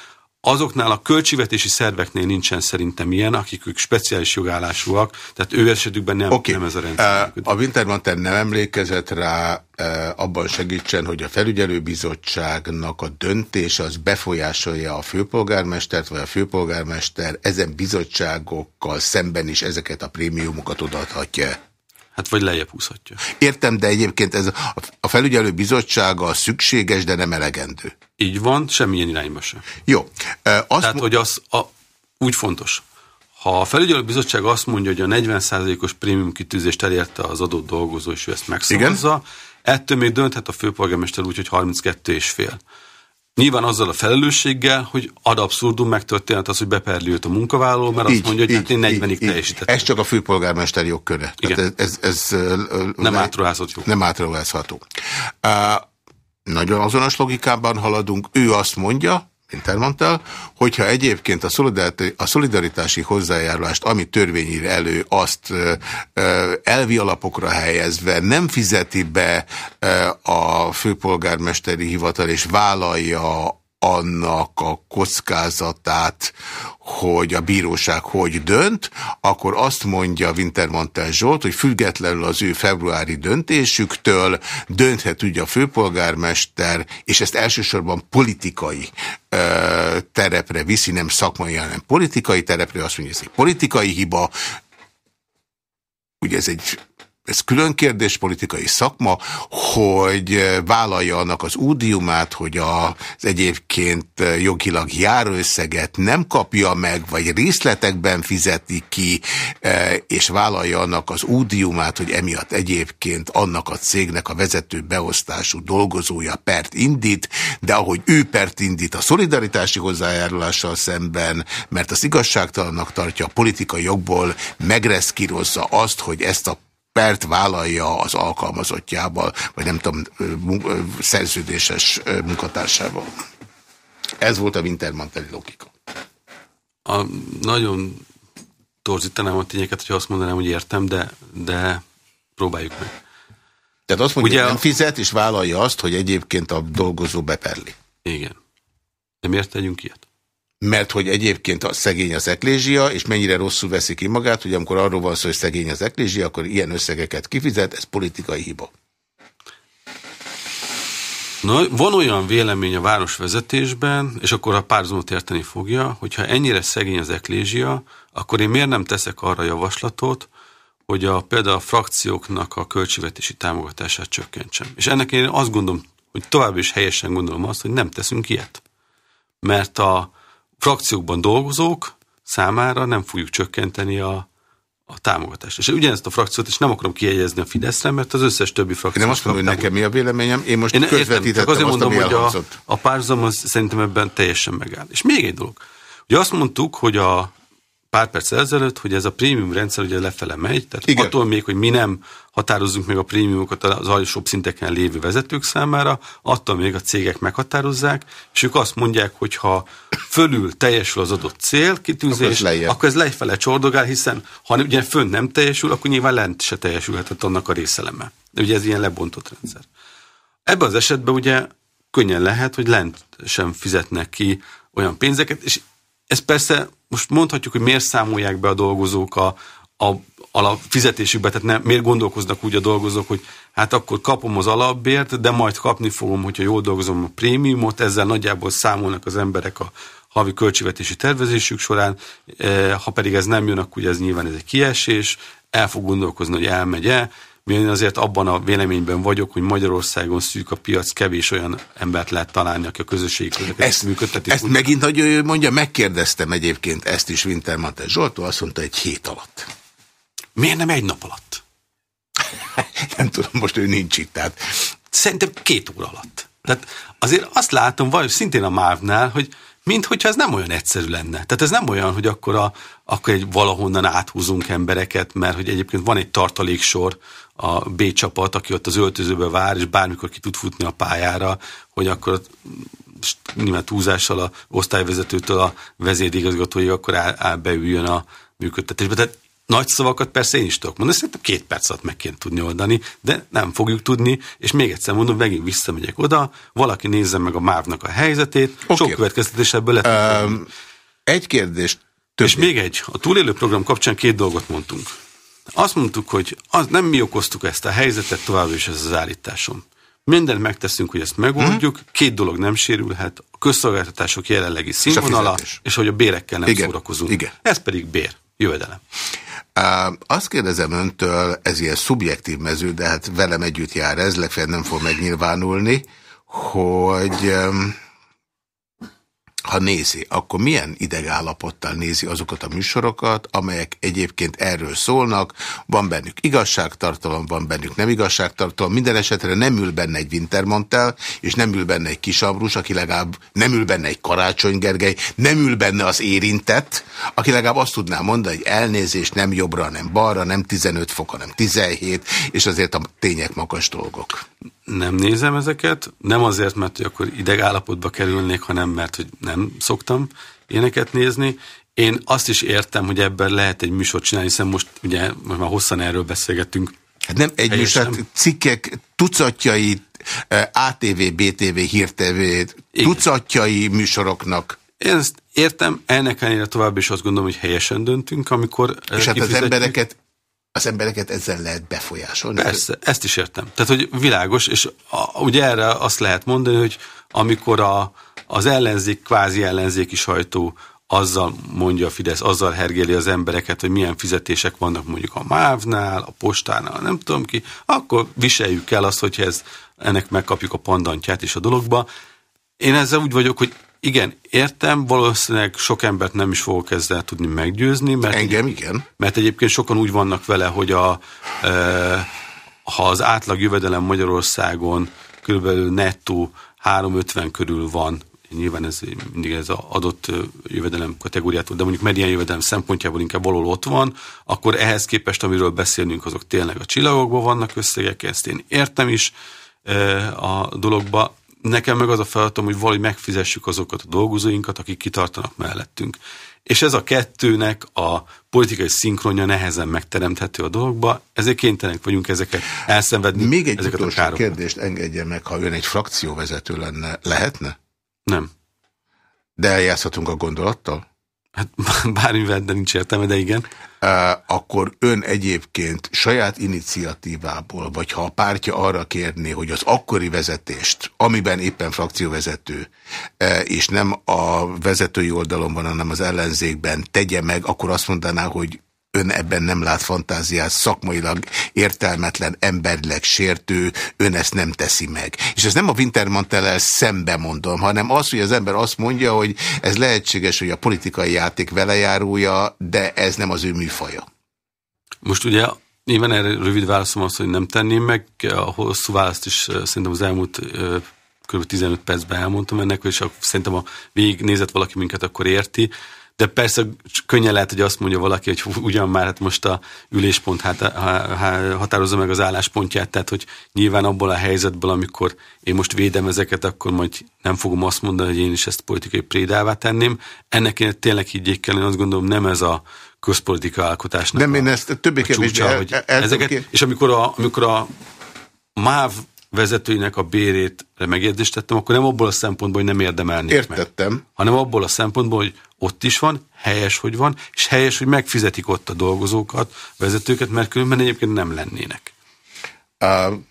azoknál a költségvetési szerveknél nincsen szerintem ilyen, akik ők speciális jogállásúak, tehát ő esetükben nem, okay. nem ez a rendszer. Uh, a Wintermantel nem emlékezett rá, uh, abban segítsen, hogy a felügyelőbizottságnak a döntés az befolyásolja a főpolgármestert, vagy a főpolgármester ezen bizottságokkal szemben is ezeket a prémiumokat odaadhatja. Hát vagy lejjebb húzhatja. Értem, de egyébként ez a felügyelő bizottsága szükséges, de nem elegendő. Így van, semmilyen irányba sem. Jó. Azt Tehát, hogy az a, úgy fontos, ha a felügyelő bizottság azt mondja, hogy a 40%-os prémium kitűzést elérte az adott dolgozó, és ő ezt megszavazza, ettől még dönthet a főpolgármester úgy, hogy 32 és fél. Nyilván azzal a felelősséggel, hogy ad abszurdum megtörténhet az, hogy beperli őt a munkavállaló, mert így, azt mondja, hogy így, hát én 40-ig teljesítettem. Ez csak a főpolgármester jogköre. Igen. Ez, ez, ez, nem le, átruházott jog. Nem átruházható. Uh, nagyon azonos logikában haladunk. Ő azt mondja, Wintermantel, hogyha egyébként a, szolidaritási hozzájárulást, ami törvényír elő, azt elvi alapokra helyezve nem fizeti be a főpolgármesteri hivatal, és vállalja annak a kockázatát, hogy a bíróság hogy dönt, akkor azt mondja Wintermantel Zsolt, hogy függetlenül az ő februári döntésüktől dönthet ugye a főpolgármester, és ezt elsősorban politikai ö, terepre viszi, nem szakmai, hanem politikai terepre, azt mondja, ez egy politikai hiba, ugye ez egy ez külön kérdés, politikai szakma, hogy eh, vállalja annak az údiumát, hogy az egyébként eh, jogilag járóösszeget nem kapja meg, vagy részletekben fizeti ki, eh, és vállalja annak az údiumát, hogy emiatt egyébként annak a cégnek a vezető beosztású dolgozója pert indít, de ahogy ő pert indít a szolidaritási hozzájárulással szemben, mert az igazságtalannak tartja a politikai jogból, megreszkírozza azt, hogy ezt a pert vállalja az alkalmazottjával, vagy nem tudom, szerződéses munkatársával. Ez volt a Wintermanteli logika. A, nagyon torzítanám a tényeket, hogyha azt mondanám, hogy értem, de, de próbáljuk meg. Tehát azt mondja, hogy nem fizet, és vállalja azt, hogy egyébként a dolgozó beperli. Igen. De miért tegyünk ilyet? Mert hogy egyébként a szegény az eklézsia, és mennyire rosszul veszi ki magát, hogy amikor arról van szó, hogy szegény az eklézsia, akkor ilyen összegeket kifizet, ez politikai hiba. Na, van olyan vélemény a városvezetésben, és akkor a párzumot érteni fogja, hogyha ennyire szegény az eklézsia, akkor én miért nem teszek arra javaslatot, hogy a, például a frakcióknak a költségvetési támogatását csökkentsem. És ennek én azt gondolom, hogy tovább is helyesen gondolom azt, hogy nem teszünk ilyet. Mert a frakciókban dolgozók számára nem fogjuk csökkenteni a, a támogatást. És ugyanezt a frakciót, és nem akarom kiegyezni a Fideszre, mert az összes többi frakció. Én nem azt mondom, hogy nekem mi a véleményem, én most én közvetítettem azért azt, mondom, hogy a, a párzam az szerintem ebben teljesen megáll. És még egy dolog. Ugye azt mondtuk, hogy a pár perc ezelőtt, hogy ez a prémium rendszer ugye lefele megy, tehát Igen. attól még, hogy mi nem határozzunk meg a prémiumokat az alsóbb szinteken lévő vezetők számára, attól még a cégek meghatározzák, és ők azt mondják, hogy ha fölül teljesül az adott cél, kitűzés, akkor, ez akkor ez lejfele csordogál, hiszen ha ugye fönn nem teljesül, akkor nyilván lent se teljesülhetett annak a részeleme. De ugye ez ilyen lebontott rendszer. Ebben az esetben ugye könnyen lehet, hogy lent sem fizetnek ki olyan pénzeket, és ez persze most mondhatjuk, hogy miért számolják be a dolgozók a, a, a tehát nem, miért gondolkoznak úgy a dolgozók, hogy hát akkor kapom az alapbért, de majd kapni fogom, hogyha jól dolgozom a prémiumot, ezzel nagyjából számolnak az emberek a havi költségvetési tervezésük során, e, ha pedig ez nem jön, akkor ugye ez nyilván ez egy kiesés, el fog gondolkozni, hogy elmegy-e, én azért abban a véleményben vagyok, hogy Magyarországon szűk a piac, kevés olyan embert lehet találni, aki a közösségi közlekedést ezt, működteti. Ezt megint, hogy mondja, megkérdeztem egyébként ezt is Wintermantel Zsoltó, azt mondta egy hét alatt. Miért nem egy nap alatt? nem tudom, most ő nincs itt, tehát... Szerintem két óra alatt. Tehát azért azt látom, vagy szintén a MÁV-nál, hogy mint hogyha ez nem olyan egyszerű lenne. Tehát ez nem olyan, hogy akkor, a, akkor egy valahonnan áthúzunk embereket, mert hogy egyébként van egy tartaléksor, a B csapat, aki ott az öltözőbe vár, és bármikor ki tud futni a pályára, hogy akkor nyilván túlzással a osztályvezetőtől a vezérigazgatói akkor áll, áll beüljön a működtetésbe. Tehát nagy szavakat persze én is tudok mondani, szerintem két perc alatt meg kéne tudni oldani, de nem fogjuk tudni, és még egyszer mondom, megint visszamegyek oda, valaki nézze meg a mávnak a helyzetét, okay. sok következtetés ebből lehet. Um, egy kérdés. Többi. És még egy, a túlélő program kapcsán két dolgot mondtunk. Azt mondtuk, hogy az, nem mi okoztuk ezt a helyzetet, tovább is ez az állításom. Mindent megteszünk, hogy ezt megoldjuk, hmm. két dolog nem sérülhet, a közszolgáltatások jelenlegi színvonala, és, és hogy a bérekkel nem Igen. szórakozunk. Igen. Ez pedig bér, jövedelem. Azt kérdezem öntől, ez ilyen szubjektív mező, de hát velem együtt jár ez, legfeljebb nem fog megnyilvánulni, hogy... Ha nézi, akkor milyen idegállapottal nézi azokat a műsorokat, amelyek egyébként erről szólnak, van bennük igazságtartalom, van bennük nem igazságtartalom, minden esetre nem ül benne egy Wintermantel, és nem ül benne egy Kisambrus, aki legalább nem ül benne egy Karácsony nem ül benne az érintett, aki legalább azt tudná mondani, hogy elnézés nem jobbra, nem balra, nem 15 fok, hanem 17, és azért a tények magas dolgok nem nézem ezeket, nem azért, mert hogy akkor idegállapotba kerülnék, hanem mert hogy nem szoktam ilyeneket nézni. Én azt is értem, hogy ebben lehet egy műsort csinálni, hiszen most ugye most már hosszan erről beszélgettünk. Hát nem egy műsor, cikkek tucatjai eh, ATV, BTV, hírtv, tucatjai műsoroknak. Én ezt értem, ennek ellenére tovább is azt gondolom, hogy helyesen döntünk, amikor És hát az embereket az embereket ezzel lehet befolyásolni. Persze, ezt is értem. Tehát, hogy világos, és a, ugye erre azt lehet mondani, hogy amikor a, az ellenzék, kvázi ellenzéki sajtó azzal mondja a Fidesz, azzal hergéli az embereket, hogy milyen fizetések vannak mondjuk a MÁV-nál, a postánál, nem tudom ki, akkor viseljük el azt, hogy ez, ennek megkapjuk a pandantját is a dologba. Én ezzel úgy vagyok, hogy igen, értem, valószínűleg sok embert nem is fogok ezzel tudni meggyőzni. Mert Engem igen. Mert egyébként sokan úgy vannak vele, hogy a, e, ha az átlag jövedelem Magyarországon körülbelül nettó 350 körül van, nyilván ez mindig ez az adott jövedelem kategóriától, de mondjuk medián jövedelem szempontjából inkább valahol ott van, akkor ehhez képest, amiről beszélnünk, azok tényleg a csillagokban vannak összegek, ezt én értem is a dologba, nekem meg az a feladatom, hogy valahogy megfizessük azokat a dolgozóinkat, akik kitartanak mellettünk. És ez a kettőnek a politikai szinkronja nehezen megteremthető a dologba, ezért kénytelenek vagyunk ezeket elszenvedni. Még egy ezeket utolsó a kérdést engedje meg, ha ön egy frakcióvezető lenne, lehetne? Nem. De eljátszhatunk a gondolattal? Hát bármivel, de nincs értelme, de igen. Akkor ön egyébként saját iniciatívából, vagy ha a pártja arra kérné, hogy az akkori vezetést, amiben éppen frakcióvezető, és nem a vezetői oldalon van, hanem az ellenzékben tegye meg, akkor azt mondaná, hogy ön ebben nem lát fantáziát, szakmailag értelmetlen, emberileg sértő, ön ezt nem teszi meg. És ez nem a Wintermantel-el szembe mondom, hanem az, hogy az ember azt mondja, hogy ez lehetséges, hogy a politikai játék velejárója, de ez nem az ő műfaja. Most ugye nyilván erre rövid válaszom az, hogy nem tenném meg, a hosszú választ is szerintem az elmúlt kb. 15 percben elmondtam ennek, és szerintem a végig nézett valaki minket, akkor érti de persze könnyen lehet, hogy azt mondja valaki, hogy ugyan már hát most a üléspont hát, határozza meg az álláspontját, tehát hogy nyilván abból a helyzetből, amikor én most védem ezeket, akkor majd nem fogom azt mondani, hogy én is ezt politikai prédává tenném. Ennek én tényleg higgyék kell, én azt gondolom nem ez a közpolitika alkotásnak Nem, én ezt többé kevésbé el, el, el, ezeket, És amikor a, amikor a MÁV vezetőinek a bérét megjegyzést tettem, akkor nem abból a szempontból, hogy nem érdemelnék Értettem. meg, hanem abból a szempontból, hogy ott is van, helyes, hogy van, és helyes, hogy megfizetik ott a dolgozókat, vezetőket, mert különben egyébként nem lennének.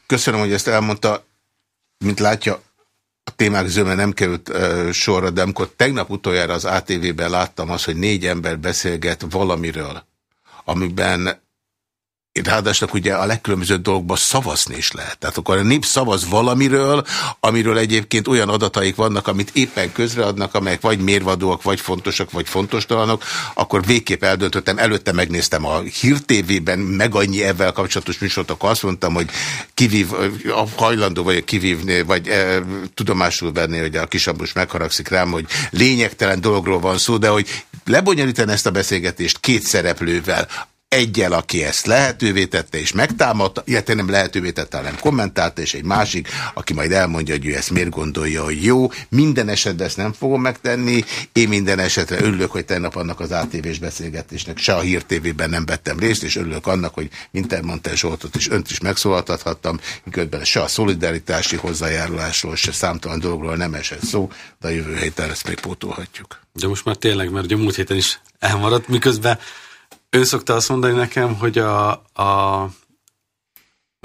Köszönöm, hogy ezt elmondta. Mint látja, a témák zöme nem került uh, sorra, de amikor tegnap utoljára az ATV-ben láttam azt, hogy négy ember beszélget valamiről, amiben ráadásul ugye a legkülönbözőbb dolgokban szavazni is lehet. Tehát akkor a nép szavaz valamiről, amiről egyébként olyan adataik vannak, amit éppen közreadnak, amelyek vagy mérvadóak, vagy fontosak, vagy fontostalanok, akkor végképp eldöntöttem, előtte megnéztem a Hír TV-ben, meg annyi ebben kapcsolatos műsort, akkor azt mondtam, hogy kivív, hajlandó vagyok kivívni, vagy e, tudomásul venni, hogy a kisabus megharagszik rám, hogy lényegtelen dologról van szó, de hogy lebonyolítani ezt a beszélgetést két szereplővel, egyel, aki ezt lehetővé tette és megtámadta, illetve nem lehetővé tette, hanem kommentálta, és egy másik, aki majd elmondja, hogy ő ezt miért gondolja, hogy jó. Minden esetben ezt nem fogom megtenni. Én minden esetre örülök, hogy tegnap annak az ATV-s beszélgetésnek se a Hír TV-ben nem vettem részt, és örülök annak, hogy Intermontel Zsoltot is önt is megszólaltathattam, miközben se a szolidaritási hozzájárulásról, se számtalan dologról nem esett szó, de a jövő héten ezt még pótolhatjuk. De most már tényleg, mert a múlt héten is elmaradt, miközben ő szokta azt mondani nekem, hogy a, a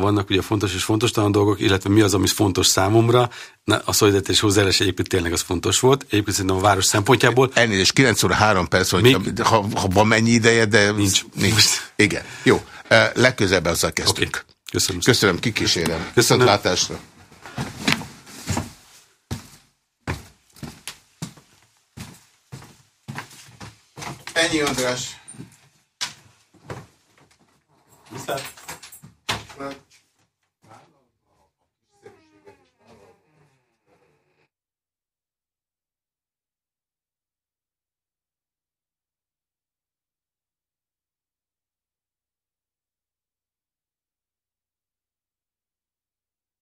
vannak ugye fontos és fontos talán dolgok, illetve mi az, ami fontos számomra. Na, a szolidaritás és hozzáállás egyébként tényleg az fontos volt. Egyébként szerintem a város szempontjából. Elnézést, 9 óra 3 perc, hogy Még... ha, ha van mennyi ideje, de... Nincs. nincs. Igen, jó. Legközelebb azzal kezdünk. Okay. Köszönöm. Köszönöm, kikísérem. Köszönöm. látásra. Ennyi, András. Viszont.